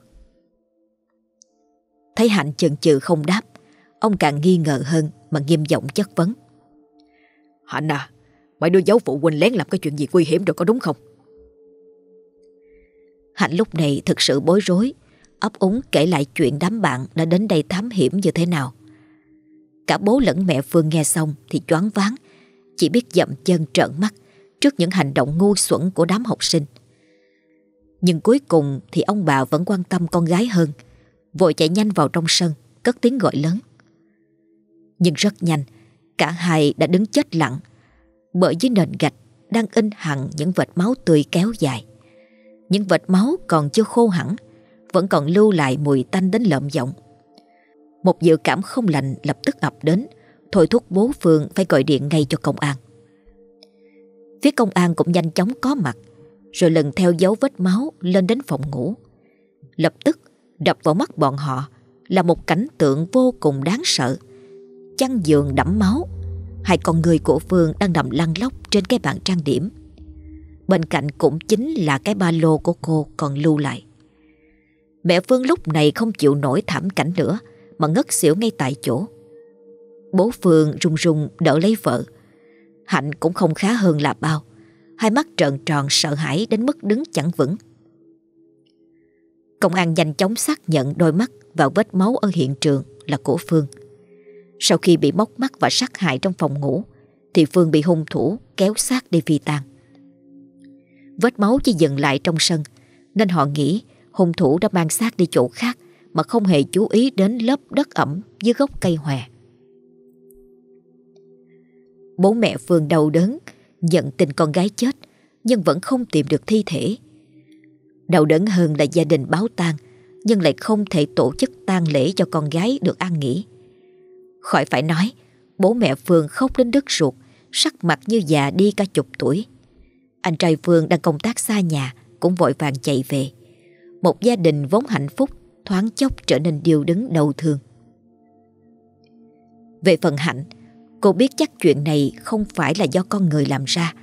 Thấy Hạnh chần chừ không đáp Ông càng nghi ngờ hơn Mà nghiêm giọng chất vấn. Hạnh à Mày đưa dấu phụ huynh lén làm cái chuyện gì nguy hiểm rồi có đúng không? Hạnh lúc này thực sự bối rối ấp úng kể lại chuyện đám bạn Đã đến đây thám hiểm như thế nào. Cả bố lẫn mẹ Phương nghe xong Thì choáng váng, Chỉ biết dậm chân trợn mắt Trước những hành động ngu xuẩn của đám học sinh. Nhưng cuối cùng Thì ông bà vẫn quan tâm con gái hơn, Vội chạy nhanh vào trong sân, Cất tiếng gọi lớn. Nhưng rất nhanh, Cả hai đã đứng chết lặng, Bởi dưới nền gạch Đang in hẳn những vệt máu tươi kéo dài. Những vệt máu còn chưa khô hẳn vẫn còn lưu lại mùi tanh đến lợm giọng Một dự cảm không lành lập tức ập đến Thôi thúc bố Phương phải gọi điện ngay cho công an Phía công an cũng nhanh chóng có mặt Rồi lần theo dấu vết máu lên đến phòng ngủ Lập tức đập vào mắt bọn họ là một cảnh tượng vô cùng đáng sợ. Chăn giường đẫm máu, hai con người của Phương đang nằm lăn lóc trên cái bàn trang điểm. Bên cạnh cũng chính là cái ba lô của cô còn lưu lại. Mẹ Phương lúc này không chịu nổi thảm cảnh nữa mà ngất xỉu ngay tại chỗ. Bố Phương run run đỡ lấy vợ. Hạnh cũng không khá hơn là bao. Hai mắt trợn tròn sợ hãi đến mức đứng chẳng vững. Công an nhanh chóng xác nhận đôi mắt và vết máu ở hiện trường là của Phương. Sau khi bị móc mắt và sát hại trong phòng ngủ, thì Phương bị hung thủ kéo xác đi phi tang. Vết máu chỉ dừng lại trong sân, nên họ nghĩ hung thủ đã mang xác đi chỗ khác mà không hề chú ý đến lớp đất ẩm dưới gốc cây hòe. Bố mẹ Phương đau đớn, nhận tin con gái chết, nhưng vẫn không tìm được thi thể. Đau đớn hơn là gia đình báo tang nhưng lại không thể tổ chức tang lễ cho con gái được an nghỉ. Khỏi phải nói, bố mẹ Phương khóc đến đứt ruột, sắc mặt như già đi cả chục tuổi. Anh trai Phương đang công tác xa nhà cũng vội vàng chạy về. Một gia đình vốn hạnh phúc thoáng chốc trở nên điều đứng đầu thường Về phần Hạnh, cô biết chắc chuyện này không phải là do con người làm ra.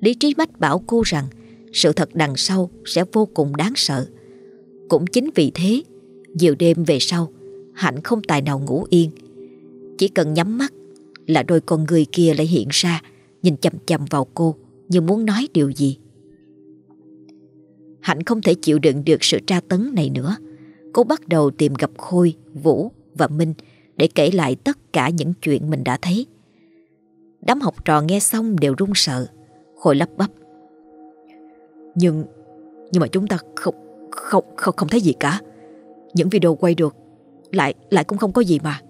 Lý trí mách bảo cô rằng sự thật đằng sau sẽ vô cùng đáng sợ. Cũng chính vì thế, nhiều đêm về sau, Hạnh không tài nào ngủ yên. Chỉ cần nhắm mắt là đôi con người kia lại hiện ra, nhìn chầm chầm vào cô như muốn nói điều gì. Hạnh không thể chịu đựng được sự tra tấn này nữa. Cô bắt đầu tìm gặp Khôi, Vũ và Minh để kể lại tất cả những chuyện mình đã thấy. Đám học trò nghe xong đều run sợ. Khôi lắp bắp. Nhưng, nhưng mà chúng ta không, không, không, không thấy gì cả. Những video quay được, lại, lại cũng không có gì mà.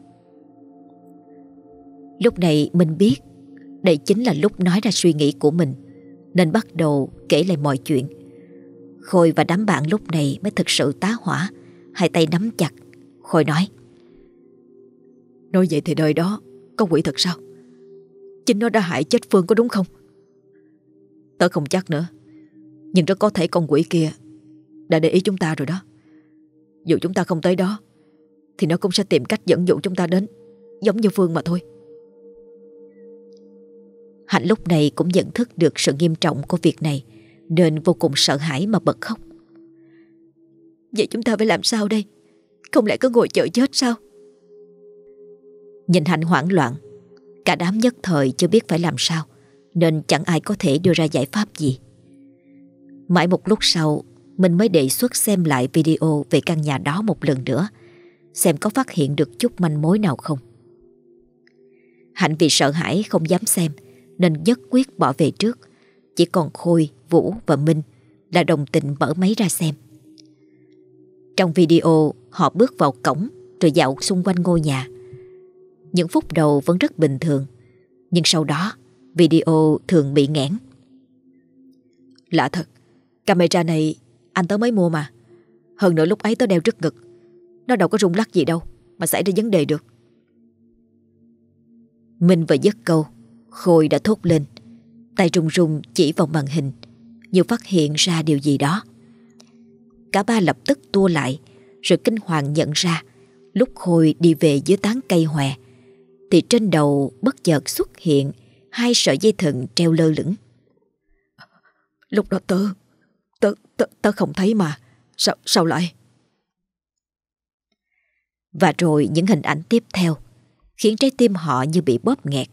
Lúc này mình biết đây chính là lúc nói ra suy nghĩ của mình Nên bắt đầu kể lại mọi chuyện Khôi và đám bạn lúc này mới thực sự tá hỏa. Hai tay nắm chặt. Khôi nói Nói vậy thì đời đó Có quỷ thật sao? Chính nó đã hại chết Phương có đúng không? Tớ không chắc nữa. Nhưng rất có thể con quỷ kia Đã để ý chúng ta rồi đó. Dù chúng ta không tới đó, Thì nó cũng sẽ tìm cách dẫn dụ chúng ta đến, Giống như Phương mà thôi. Hạnh lúc này cũng nhận thức được sự nghiêm trọng của việc này. Nên vô cùng sợ hãi mà bật khóc Vậy chúng ta phải làm sao đây? Không lẽ cứ ngồi chờ chết sao? Nhìn Hạnh hoảng loạn, Cả đám nhất thời chưa biết phải làm sao, Nên chẳng ai có thể đưa ra giải pháp gì Mãi một lúc sau, Mình mới đề xuất xem lại video Về căn nhà đó một lần nữa, Xem có phát hiện được chút manh mối nào không Hạnh vì sợ hãi không dám xem, nên nhất quyết bỏ về trước. Chỉ còn Khôi, Vũ và Minh là đồng tình mở máy ra xem. Trong video, họ bước vào cổng rồi dạo xung quanh ngôi nhà. Những phút đầu vẫn rất bình thường, nhưng sau đó video thường bị nghẽn. Lạ thật, camera này anh tớ mới mua mà. Hơn nữa lúc ấy tớ đeo trước ngực. Nó đâu có rung lắc gì đâu mà xảy ra vấn đề được. Minh vừa dứt câu Khôi đã thốt lên Tay run run chỉ vào màn hình Như phát hiện ra điều gì đó. Cả ba lập tức tua lại Rồi kinh hoàng nhận ra Lúc Khôi đi về dưới tán cây hòe Thì trên đầu bất chợt xuất hiện Hai sợi dây thừng treo lơ lửng. Lúc đó tớ Tớ, tớ, tớ không thấy mà. Sao, sao lại? Và rồi những hình ảnh tiếp theo Khiến trái tim họ như bị bóp nghẹt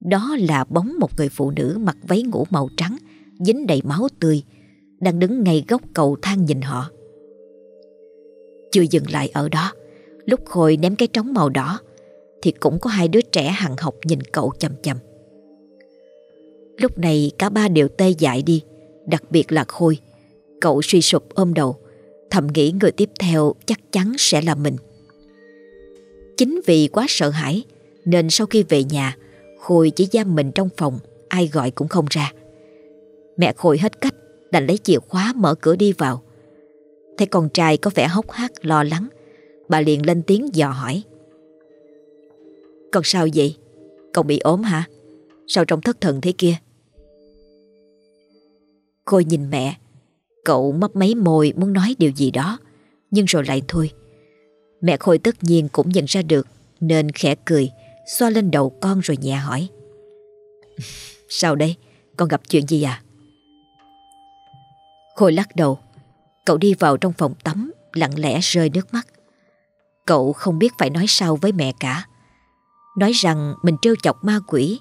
đó là bóng một người phụ nữ mặc váy ngủ màu trắng, dính đầy máu tươi, đang đứng ngay góc cầu thang nhìn họ. Chưa dừng lại ở đó, lúc Khôi ném cái trống màu đỏ, thì cũng có hai đứa trẻ hằng học nhìn cậu chầm chầm. Lúc này cả ba đều tê dại đi, đặc biệt là Khôi. Cậu suy sụp ôm đầu, thầm nghĩ người tiếp theo chắc chắn sẽ là mình. Chính vì quá sợ hãi, nên sau khi về nhà, Khôi chỉ giam mình trong phòng, Ai gọi cũng không ra Mẹ Khôi hết cách, Đành lấy chìa khóa mở cửa đi vào Thấy con trai có vẻ hốc hác, lo lắng, Bà liền lên tiếng dò hỏi Con sao vậy? Con bị ốm hả? Sao trông thất thần thế kia? Khôi nhìn mẹ, Cậu mấp mấy môi muốn nói điều gì đó, Nhưng rồi lại thôi Mẹ Khôi tất nhiên cũng nhận ra được, Nên khẽ cười Xoa lên đầu con rồi nhẹ hỏi. Sao đây? Con gặp chuyện gì à? Khôi lắc đầu. Cậu đi vào trong phòng tắm, Lặng lẽ rơi nước mắt. Cậu không biết phải nói sao với mẹ cả. Nói rằng mình trêu chọc ma quỷ.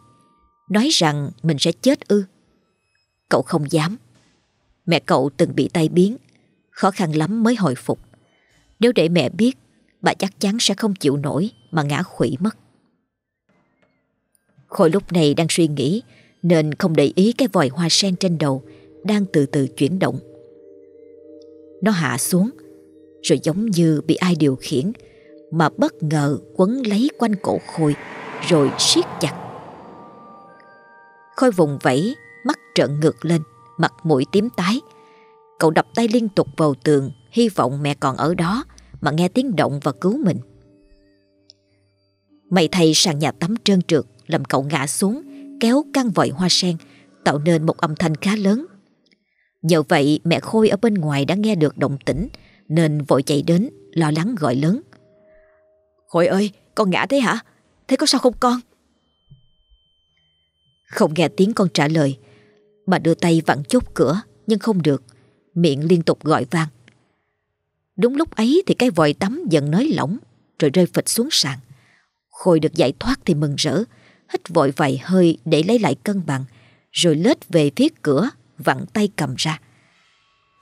Nói rằng mình sẽ chết ư. Cậu không dám. Mẹ cậu từng bị tai biến. Khó khăn lắm mới hồi phục. Nếu để mẹ biết, Bà chắc chắn sẽ không chịu nổi Mà ngã khủy mất. Khôi lúc này đang suy nghĩ nên không để ý cái vòi hoa sen trên đầu đang từ từ chuyển động. Nó hạ xuống rồi giống như bị ai điều khiển mà bất ngờ quấn lấy quanh cổ Khôi rồi siết chặt. Khôi vùng vẫy, mắt trợn ngược lên, mặt mũi tím tái. Cậu đập tay liên tục vào tường, hy vọng mẹ còn ở đó mà nghe tiếng động và cứu mình. Mày thầy sàn nhà tắm trơn trượt làm cậu ngã xuống, kéo căn vòi hoa sen, tạo nên một âm thanh khá lớn. Nhờ vậy mẹ Khôi ở bên ngoài đã nghe được động tĩnh nên vội chạy đến lo lắng gọi lớn. Khôi ơi, con ngã thế hả? Thế có sao không con? Không nghe tiếng con trả lời. Bà đưa tay vặn chốt cửa nhưng không được. Miệng liên tục gọi vang. Đúng lúc ấy thì cái vòi tắm dần nới lỏng rồi rơi phịch xuống sàn. Khôi được giải thoát thì mừng rỡ, hít vội vài hơi để lấy lại cân bằng, rồi lết về phía cửa, vặn tay cầm ra.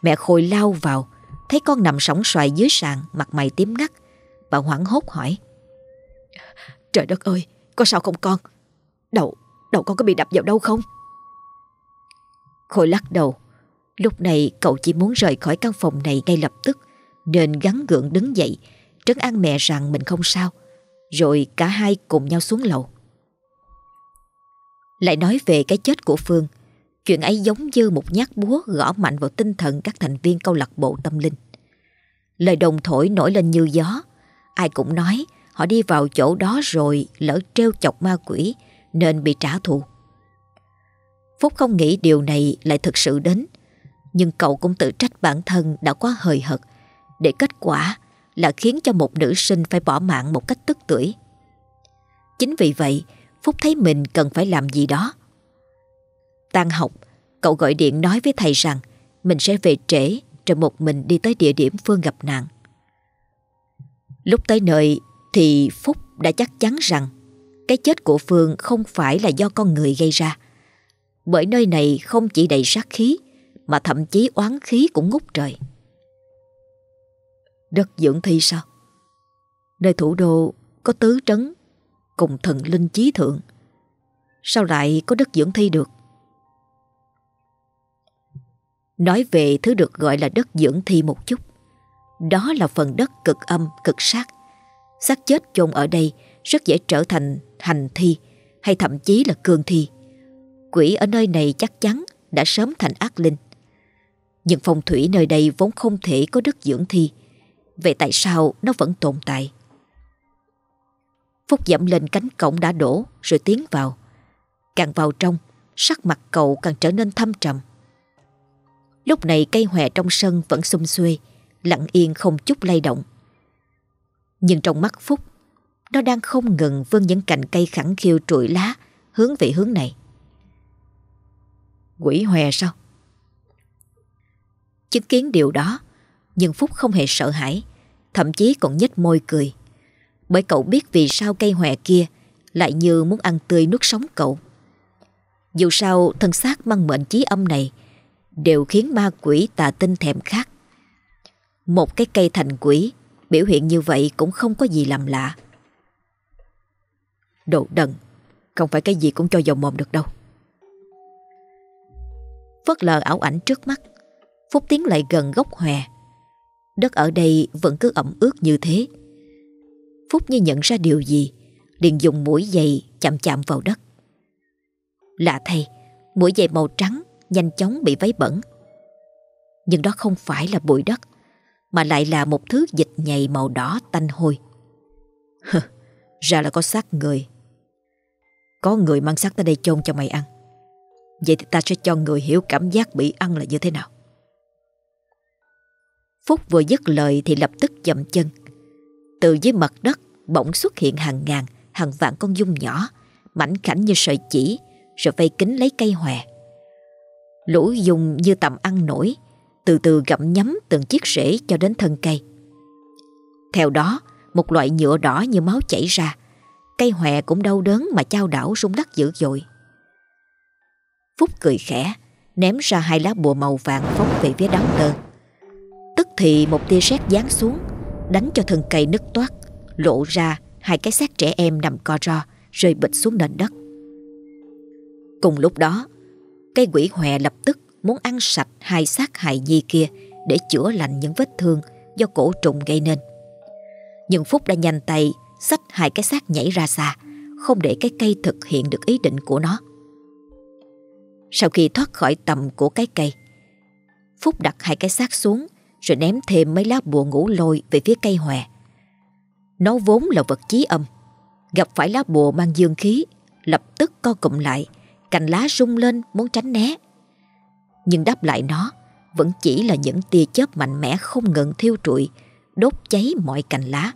Mẹ Khôi lao vào, thấy con nằm sóng xoài dưới sàn, mặt mày tím ngắt. Bà hoảng hốt hỏi. Trời đất ơi, có sao không con? Đầu, đầu con có bị đập vào đâu không? Khôi lắc đầu. Lúc này cậu chỉ muốn rời khỏi căn phòng này ngay lập tức, nên gắn gượng đứng dậy, trấn an mẹ rằng mình không sao. Rồi cả hai cùng nhau xuống lầu. Lại nói về cái chết của Phương, chuyện ấy giống như một nhát búa gõ mạnh vào tinh thần các thành viên câu lạc bộ tâm linh. Lời đồng thổi nổi lên như gió, ai cũng nói họ đi vào chỗ đó rồi lỡ treo chọc ma quỷ nên bị trả thù. Phúc không nghĩ điều này lại thực sự đến, nhưng cậu cũng tự trách bản thân đã quá hời hợt, để kết quả là khiến cho một nữ sinh phải bỏ mạng một cách tức tưởi. Chính vì vậy, Phúc thấy mình cần phải làm gì đó. Tan học, cậu gọi điện nói với thầy rằng mình sẽ về trễ rồi một mình đi tới địa điểm Phương gặp nạn. Lúc tới nơi thì Phúc đã chắc chắn rằng cái chết của Phương không phải là do con người gây ra. Bởi nơi này không chỉ đầy sát khí mà thậm chí oán khí cũng ngút trời. Đất dưỡng thi sao? Nơi thủ đô có tứ trấn cùng thần linh chí thượng. Sao lại có đất dưỡng thi được? Nói về thứ được gọi là đất dưỡng thi một chút. Đó là phần đất cực âm, cực sát. xác chết chôn ở đây rất dễ trở thành hành thi hay thậm chí là cương thi. Quỷ ở nơi này chắc chắn đã sớm thành ác linh. Nhưng phong thủy nơi đây vốn không thể có đất dưỡng thi. Vậy tại sao nó vẫn tồn tại? Phúc dậm lên cánh cổng đã đổ rồi tiến vào. Càng vào trong, sắc mặt cậu càng trở nên thâm trầm. Lúc này cây hòe trong sân vẫn xum xuê, lặng yên không chút lay động. Nhưng trong mắt Phúc, nó đang không ngừng vươn những cành cây khẳng khiu trụi lá hướng về hướng này. Quỷ hòe sao? Chứng kiến điều đó, nhưng Phúc không hề sợ hãi, thậm chí còn nhếch môi cười. Bởi cậu biết vì sao cây hòe kia lại như muốn ăn tươi nuốt sống cậu. Dù sao thân xác mang mệnh chí âm này đều khiến ma quỷ tà tinh thèm khát. Một cái cây thành quỷ biểu hiện như vậy cũng không có gì làm lạ. Đồ đần, không phải cái gì cũng cho vào mồm được đâu. Phớt lờ ảo ảnh trước mắt, Phúc tiến lại gần gốc hòe. Đất ở đây vẫn cứ ẩm ướt như thế. Phúc như nhận ra điều gì, liền dùng mũi giày chạm chạm vào đất. Lạ thay, mũi giày màu trắng nhanh chóng bị váy bẩn. Nhưng đó không phải là bụi đất, mà lại là một thứ dịch nhầy màu đỏ tanh hôi. ra là có xác người. Có người mang xác tới đây chôn cho mày ăn. Vậy thì ta sẽ cho người hiểu cảm giác bị ăn là như thế nào. Phúc vừa dứt lời thì lập tức dậm chân. Từ dưới mặt đất bỗng xuất hiện hàng ngàn, hàng vạn con dung nhỏ, mảnh khảnh như sợi chỉ, rồi vây kính lấy cây hòe. Lũ dung như tầm ăn nổi, từ từ gặm nhấm từng chiếc rễ cho đến thân cây. Theo đó, một loại nhựa đỏ như máu chảy ra, cây hòe cũng đau đớn mà trao đảo rung đất dữ dội. Phúc cười khẽ, ném ra hai lá bùa màu vàng phóng về phía đám tơ. Tức thì một tia sét giáng xuống, đánh cho thân cây nứt toát, lộ ra hai cái xác trẻ em nằm co ro, rơi bịch xuống nền đất. Cùng lúc đó, cây quỷ hòe lập tức muốn ăn sạch hai xác hài nhi kia để chữa lành những vết thương do cổ trùng gây nên. Nhưng Phúc đã nhanh tay xách hai cái xác nhảy ra xa, không để cái cây thực hiện được ý định của nó. Sau khi thoát khỏi tầm của cái cây, Phúc đặt hai cái xác xuống rồi ném thêm mấy lá bùa ngủ lôi về phía cây hòe. Nó vốn là vật chí âm, gặp phải lá bùa mang dương khí, lập tức co cụm lại, cành lá rung lên muốn tránh né. Nhưng đáp lại nó vẫn chỉ là những tia chớp mạnh mẽ không ngừng thiêu trụi, đốt cháy mọi cành lá.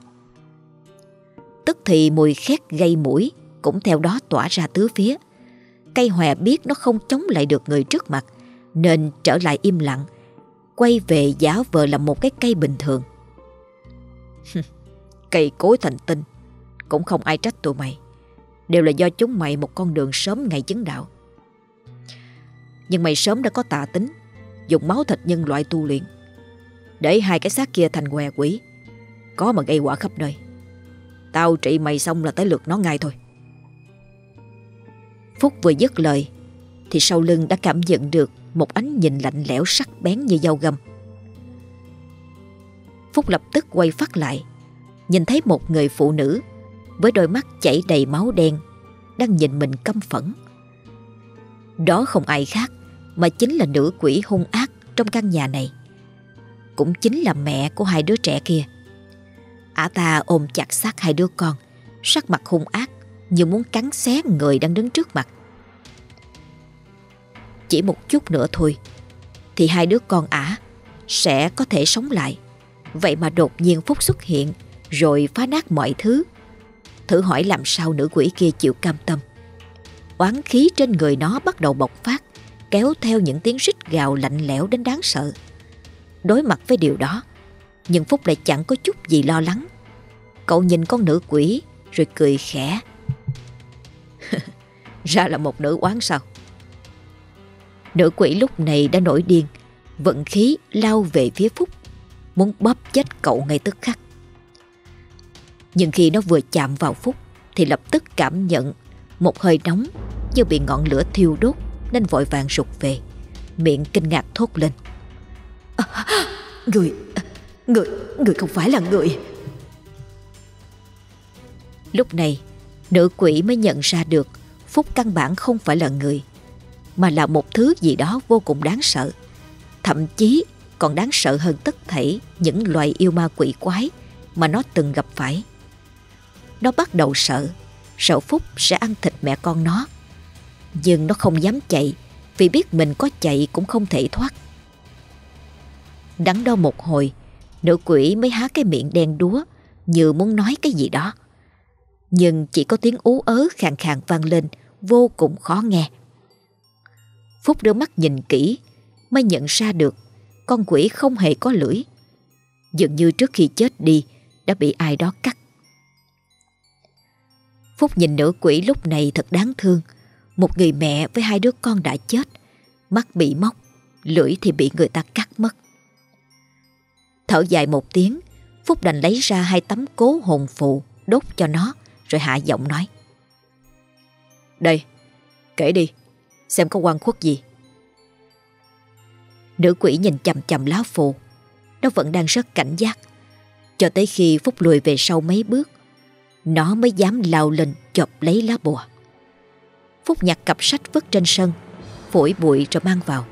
Tức thì mùi khét gây mũi cũng theo đó tỏa ra tứ phía. Cây hòe biết nó không chống lại được người trước mặt, nên trở lại im lặng, quay về giả vờ là một cái cây bình thường. cây cối thành tinh, cũng không ai trách tụi mày. Đều là do chúng mày một con đường sớm ngày chứng đạo. Nhưng mày sớm đã có tà tính, dùng máu thịt nhân loại tu luyện, để hai cái xác kia thành què quỷ, có mà gây quả khắp nơi. Tao trị mày xong là tới lượt nó ngay thôi. Phúc vừa dứt lời thì sau lưng đã cảm nhận được một ánh nhìn lạnh lẽo sắc bén như dao găm. Phúc lập tức quay phát lại, nhìn thấy một người phụ nữ với đôi mắt chảy đầy máu đen đang nhìn mình căm phẫn. Đó không ai khác mà chính là nữ quỷ hung ác trong căn nhà này. Cũng chính là mẹ của hai đứa trẻ kia. Ả ta ôm chặt xác hai đứa con, sắc mặt hung ác như muốn cắn xé người đang đứng trước mặt. Chỉ một chút nữa thôi thì hai đứa con ả sẽ có thể sống lại. Vậy mà đột nhiên Phúc xuất hiện rồi phá nát mọi thứ. Thử hỏi làm sao nữ quỷ kia chịu cam tâm. Oán khí trên người nó bắt đầu bộc phát, kéo theo những tiếng rít gào lạnh lẽo đến đáng sợ. Đối mặt với điều đó, nhưng Phúc lại chẳng có chút gì lo lắng. Cậu nhìn con nữ quỷ rồi cười khẽ. Ra là một nữ oán sao? Nữ quỷ lúc này đã nổi điên, vận khí lao về phía Phúc, muốn bóp chết cậu ngay tức khắc. Nhưng khi nó vừa chạm vào Phúc thì lập tức cảm nhận một hơi nóng như bị ngọn lửa thiêu đốt nên vội vàng rụt về, miệng kinh ngạc thốt lên. À, người, người, người không phải là người. Lúc này, nữ quỷ mới nhận ra được Phúc căn bản không phải là người, mà là một thứ gì đó vô cùng đáng sợ. Thậm chí còn đáng sợ hơn tất thảy những loài yêu ma quỷ quái mà nó từng gặp phải. Nó bắt đầu sợ, sợ Phúc sẽ ăn thịt mẹ con nó. Nhưng nó không dám chạy vì biết mình có chạy cũng không thể thoát. Đắn đo một hồi, nữ quỷ mới há cái miệng đen đúa như muốn nói cái gì đó. Nhưng chỉ có tiếng ú ớ khàn khàn vang lên vô cùng khó nghe. Phúc đưa mắt nhìn kỹ mới nhận ra được con quỷ không hề có lưỡi. Dường như trước khi chết đi đã bị ai đó cắt. Phúc nhìn nữ quỷ lúc này thật đáng thương. Một người mẹ với hai đứa con đã chết, mắt bị móc, lưỡi thì bị người ta cắt mất. Thở dài một tiếng, Phúc đành lấy ra hai tấm cố hồn phụ đốt cho nó rồi hạ giọng nói. Đây, kể đi, xem có quan khuất gì. Nữ quỷ nhìn chầm chầm lá phù, nó vẫn đang rất cảnh giác. Cho tới khi Phúc lùi về sau mấy bước, nó mới dám lao lên chộp lấy lá bùa. Phúc nhặt cặp sách vứt trên sân, phủi bụi rồi mang vào.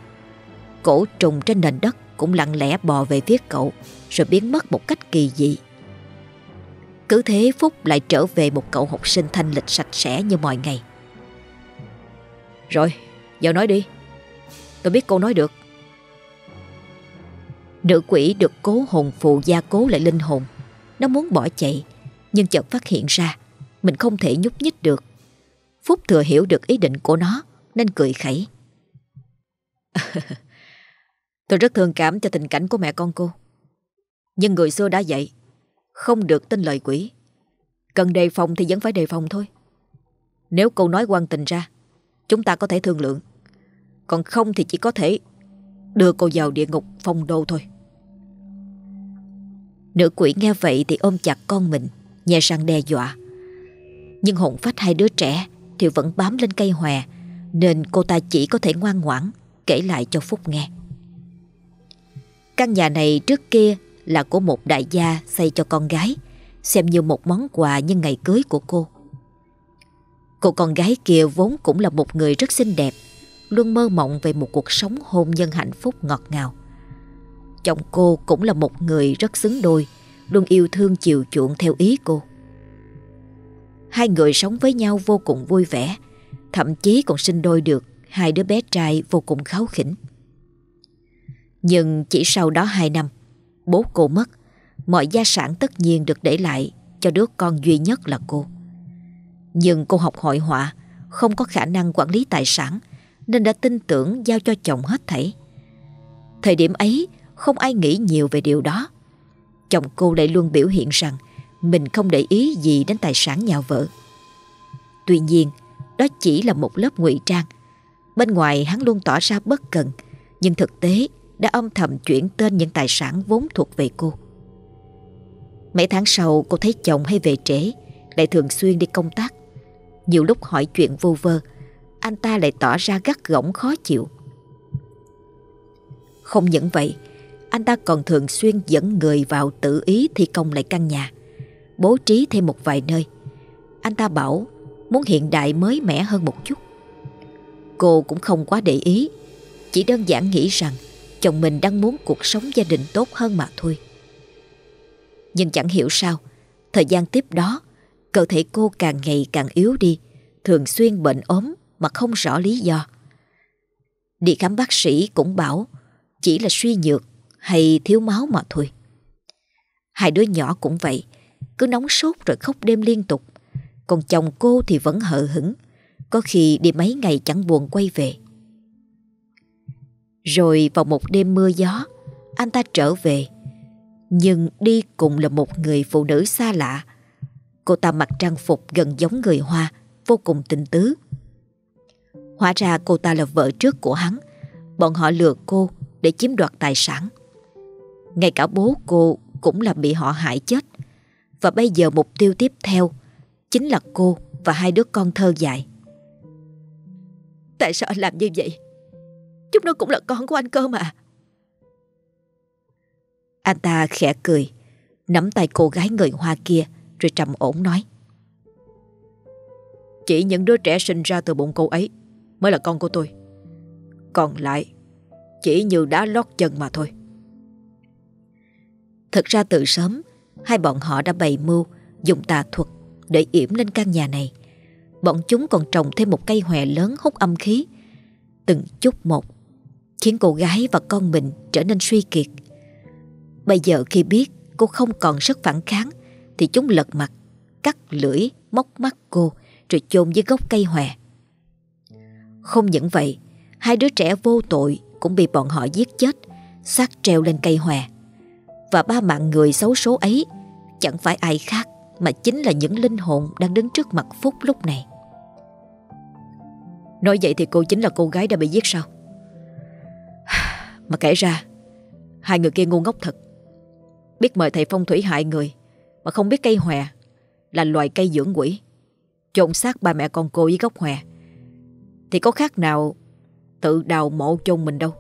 Cổ trùng trên nền đất cũng lặng lẽ bò về phía cậu rồi biến mất một cách kỳ dị. Cứ thế Phúc lại trở về một cậu học sinh thanh lịch sạch sẽ như mọi ngày. Rồi, giờ nói đi. Tôi biết cô nói được. Nữ quỷ được cố hồn phụ gia cố lại linh hồn. Nó muốn bỏ chạy, nhưng chợt phát hiện ra mình không thể nhúc nhích được. Phúc thừa hiểu được ý định của nó nên cười khẩy. Tôi rất thương cảm cho tình cảnh của mẹ con cô. Nhưng người xưa đã dạy, không được tin lời quỷ. Cần đề phòng thì vẫn phải đề phòng thôi. Nếu cô nói quan tình ra, chúng ta có thể thương lượng. Còn không thì chỉ có thể đưa cô vào địa ngục phong đô thôi. Nữ quỷ nghe vậy thì ôm chặt con mình, nhẹ sang đe dọa. Nhưng hồn phách hai đứa trẻ thì vẫn bám lên cây hòe, nên cô ta chỉ có thể ngoan ngoãn kể lại cho Phúc nghe. Căn nhà này trước kia là của một đại gia xây cho con gái, xem như một món quà nhân ngày cưới của cô. Cô con gái kia vốn cũng là một người rất xinh đẹp, luôn mơ mộng về một cuộc sống hôn nhân hạnh phúc ngọt ngào. Chồng cô cũng là một người rất xứng đôi, luôn yêu thương chiều chuộng theo ý cô. Hai người sống với nhau vô cùng vui vẻ, thậm chí còn sinh đôi được hai đứa bé trai vô cùng kháo khỉnh. Nhưng chỉ sau đó hai năm, bố cô mất, mọi gia sản tất nhiên được để lại cho đứa con duy nhất là cô. Nhưng cô học hội họa, không có khả năng quản lý tài sản nên đã tin tưởng giao cho chồng hết thảy. Thời điểm ấy, không ai nghĩ nhiều về điều đó. Chồng cô lại luôn biểu hiện rằng mình không để ý gì đến tài sản nhà vợ. Tuy nhiên, đó chỉ là một lớp ngụy trang. Bên ngoài hắn luôn tỏ ra bất cần, nhưng thực tế đã âm thầm chuyển tên những tài sản vốn thuộc về cô. Mấy tháng sau cô thấy chồng hay về trễ, lại thường xuyên đi công tác. Nhiều lúc hỏi chuyện vô vơ, anh ta lại tỏ ra gắt gỏng khó chịu. Không những vậy, anh ta còn thường xuyên dẫn người vào tự ý thi công lại căn nhà, bố trí thêm một vài nơi. Anh ta bảo muốn hiện đại mới mẻ hơn một chút. Cô cũng không quá để ý, chỉ đơn giản nghĩ rằng chồng mình đang muốn cuộc sống gia đình tốt hơn mà thôi. Nhưng chẳng hiểu sao, thời gian tiếp đó, cơ thể cô càng ngày càng yếu đi, thường xuyên bệnh ốm mà không rõ lý do. Đi khám bác sĩ cũng bảo chỉ là suy nhược hay thiếu máu mà thôi. Hai đứa nhỏ cũng vậy, cứ nóng sốt rồi khóc đêm liên tục. Còn chồng cô thì vẫn hờ hững, có khi đi mấy ngày chẳng buồn quay về. Rồi vào một đêm mưa gió, anh ta trở về. Nhưng đi cùng là một người phụ nữ xa lạ. Cô ta mặc trang phục gần giống người Hoa, vô cùng tình tứ. Hóa ra cô ta là vợ trước của hắn, bọn họ lừa cô để chiếm đoạt tài sản. Ngay cả bố cô cũng là bị họ hại chết. Và bây giờ mục tiêu tiếp theo chính là cô và hai đứa con thơ dại. Tại sao anh làm như vậy? Chúng nó cũng là con của anh cơ mà. Anh ta khẽ cười, nắm tay cô gái người Hoa kia rồi trầm ổn nói. Chỉ những đứa trẻ sinh ra từ bụng cô ấy mới là con của tôi. Còn lại chỉ như đá lót chân mà thôi. Thực ra từ sớm, hai bọn họ đã bày mưu dùng tà thuật để yểm lên căn nhà này. Bọn chúng còn trồng thêm một cây hòe lớn hút âm khí. Từng chút một, khiến cô gái và con mình trở nên suy kiệt. Bây giờ khi biết cô không còn sức phản kháng, thì chúng lật mặt, cắt lưỡi, móc mắt cô, rồi chôn dưới gốc cây hòe. Không những vậy, hai đứa trẻ vô tội cũng bị bọn họ giết chết, xác treo lên cây hòe. Và ba mạng người xấu số ấy chẳng phải ai khác mà chính là những linh hồn đang đứng trước mặt Phúc lúc này. Nói vậy thì cô chính là cô gái đã bị giết sao? Mà kể ra, hai người kia ngu ngốc thật. Biết mời thầy phong thủy hại người mà không biết cây hòe là loài cây dưỡng quỷ. Trộn xác ba mẹ con cô với gốc hòe thì có khác nào tự đào mộ chôn mình đâu.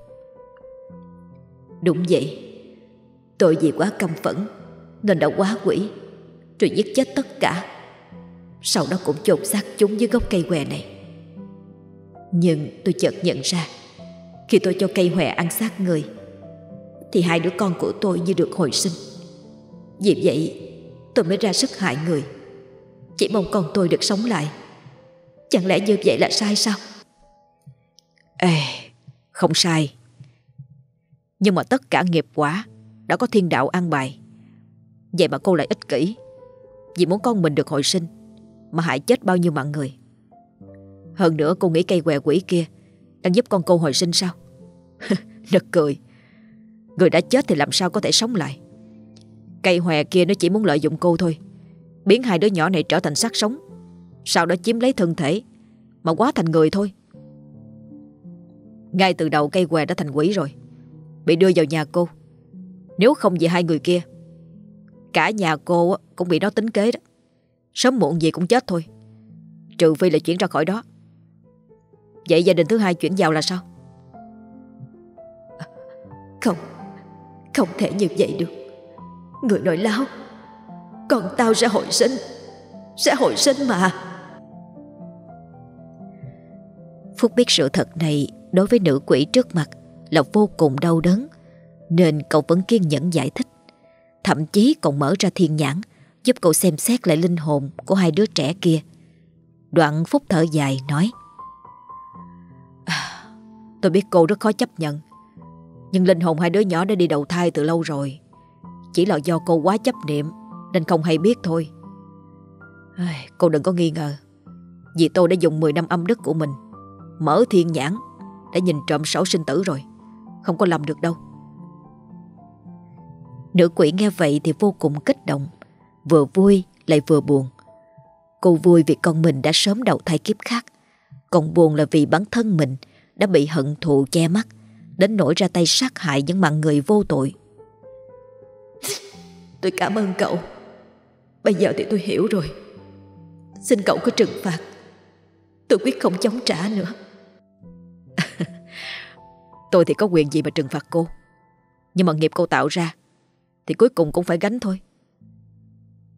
Đúng vậy. Tôi vì quá căm phẫn, nên đã quá quỷ, rồi giết chết tất cả. Sau đó cũng chôn xác chúng dưới gốc cây hòe này. Nhưng tôi chợt nhận ra, khi tôi cho cây hòe ăn xác người, thì hai đứa con của tôi như được hồi sinh. Vì vậy tôi mới ra sức hại người. Chỉ mong con tôi được sống lại. Chẳng lẽ như vậy là sai sao? Ê, không sai. Nhưng mà tất cả nghiệp quả đã có thiên đạo an bài. Vậy mà cô lại ích kỷ. Vì muốn con mình được hồi sinh mà hại chết bao nhiêu mạng người. Hơn nữa cô nghĩ cây què quỷ kia đang giúp con cô hồi sinh sao? Nực cười. Người đã chết thì làm sao có thể sống lại? Cây hòe kia nó chỉ muốn lợi dụng cô thôi. Biến hai đứa nhỏ này trở thành xác sống. Sau đó chiếm lấy thân thể, mà quá thành người thôi. Ngay từ đầu cây què đã thành quỷ rồi, Bị đưa vào nhà cô Nếu không vì hai người kia, Cả nhà cô cũng bị nó tính kế đó Sớm muộn gì cũng chết thôi, Trừ phi là chuyển ra khỏi đó Vậy gia đình thứ hai chuyển vào là sao Không Không thể như vậy được Người nói láo Còn tao sẽ hồi sinh Sẽ hồi sinh mà Phúc biết sự thật này đối với nữ quỷ trước mặt là vô cùng đau đớn, nên cậu vẫn kiên nhẫn giải thích. Thậm chí còn mở ra thiên nhãn, giúp cậu xem xét lại linh hồn của hai đứa trẻ kia. Đoạn Phúc thở dài nói à, Tôi biết cô rất khó chấp nhận Nhưng linh hồn hai đứa nhỏ đã đi đầu thai từ lâu rồi chỉ là do cô quá chấp niệm, Nên không hay biết thôi. Cô đừng có nghi ngờ, Vì tôi đã dùng 10 năm âm đức của mình, Mở thiên nhãn, Đã nhìn trộm sổ sinh tử rồi, Không có làm được đâu. Nữ quỷ nghe vậy thì vô cùng kích động, Vừa vui lại vừa buồn. Cô vui vì con mình đã sớm đầu thai kiếp khác, Còn buồn là vì bản thân mình Đã bị hận thù che mắt, Đến nỗi ra tay sát hại những mạng người vô tội. Tôi cảm ơn cậu. Bây giờ thì tôi hiểu rồi. Xin cậu có trừng phạt. Tôi quyết không chống trả nữa. Tôi thì có quyền gì mà trừng phạt cô. Nhưng mà nghiệp cô tạo ra Thì cuối cùng cũng phải gánh thôi.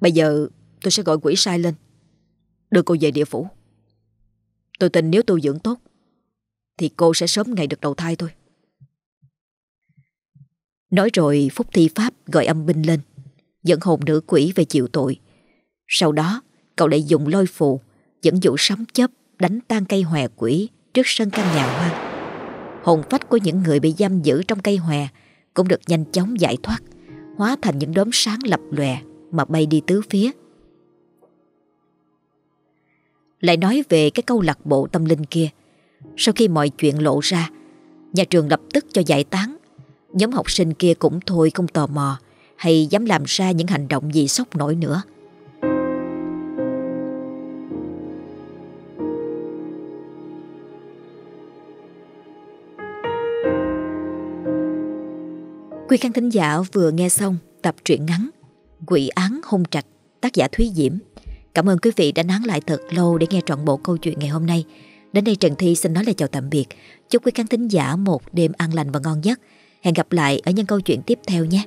Bây giờ tôi sẽ gọi quỷ sai lên, Đưa cô về địa phủ. Tôi tin nếu tu dưỡng tốt Thì cô sẽ sớm ngày được đầu thai thôi. Nói rồi Phúc Thi Pháp gọi âm binh lên. Dẫn hồn nữ quỷ về chịu tội. Sau đó, cậu lại dùng lôi phù, Dẫn dụ sấm chớp Đánh tan cây hòe quỷ Trước sân căn nhà hoang. Hồn phách của những người bị giam giữ trong cây hòe Cũng được nhanh chóng giải thoát, Hóa thành những đốm sáng lập lòe Mà bay đi tứ phía. Lại nói về cái câu lạc bộ tâm linh kia. Sau khi mọi chuyện lộ ra, Nhà trường lập tức cho giải tán. Nhóm học sinh kia cũng thôi không tò mò hay dám làm ra những hành động gì sốc nổi nữa Quý khán thính giả vừa nghe xong tập truyện ngắn Quỷ án hung trạch, tác giả Thúy Diễm. Cảm ơn quý vị đã nán lại thật lâu để nghe trọn bộ câu chuyện ngày hôm nay. Đến đây Trần Thi xin nói lời chào tạm biệt. Chúc quý khán thính giả một đêm an lành và ngon giấc. Hẹn gặp lại ở những câu chuyện tiếp theo nhé.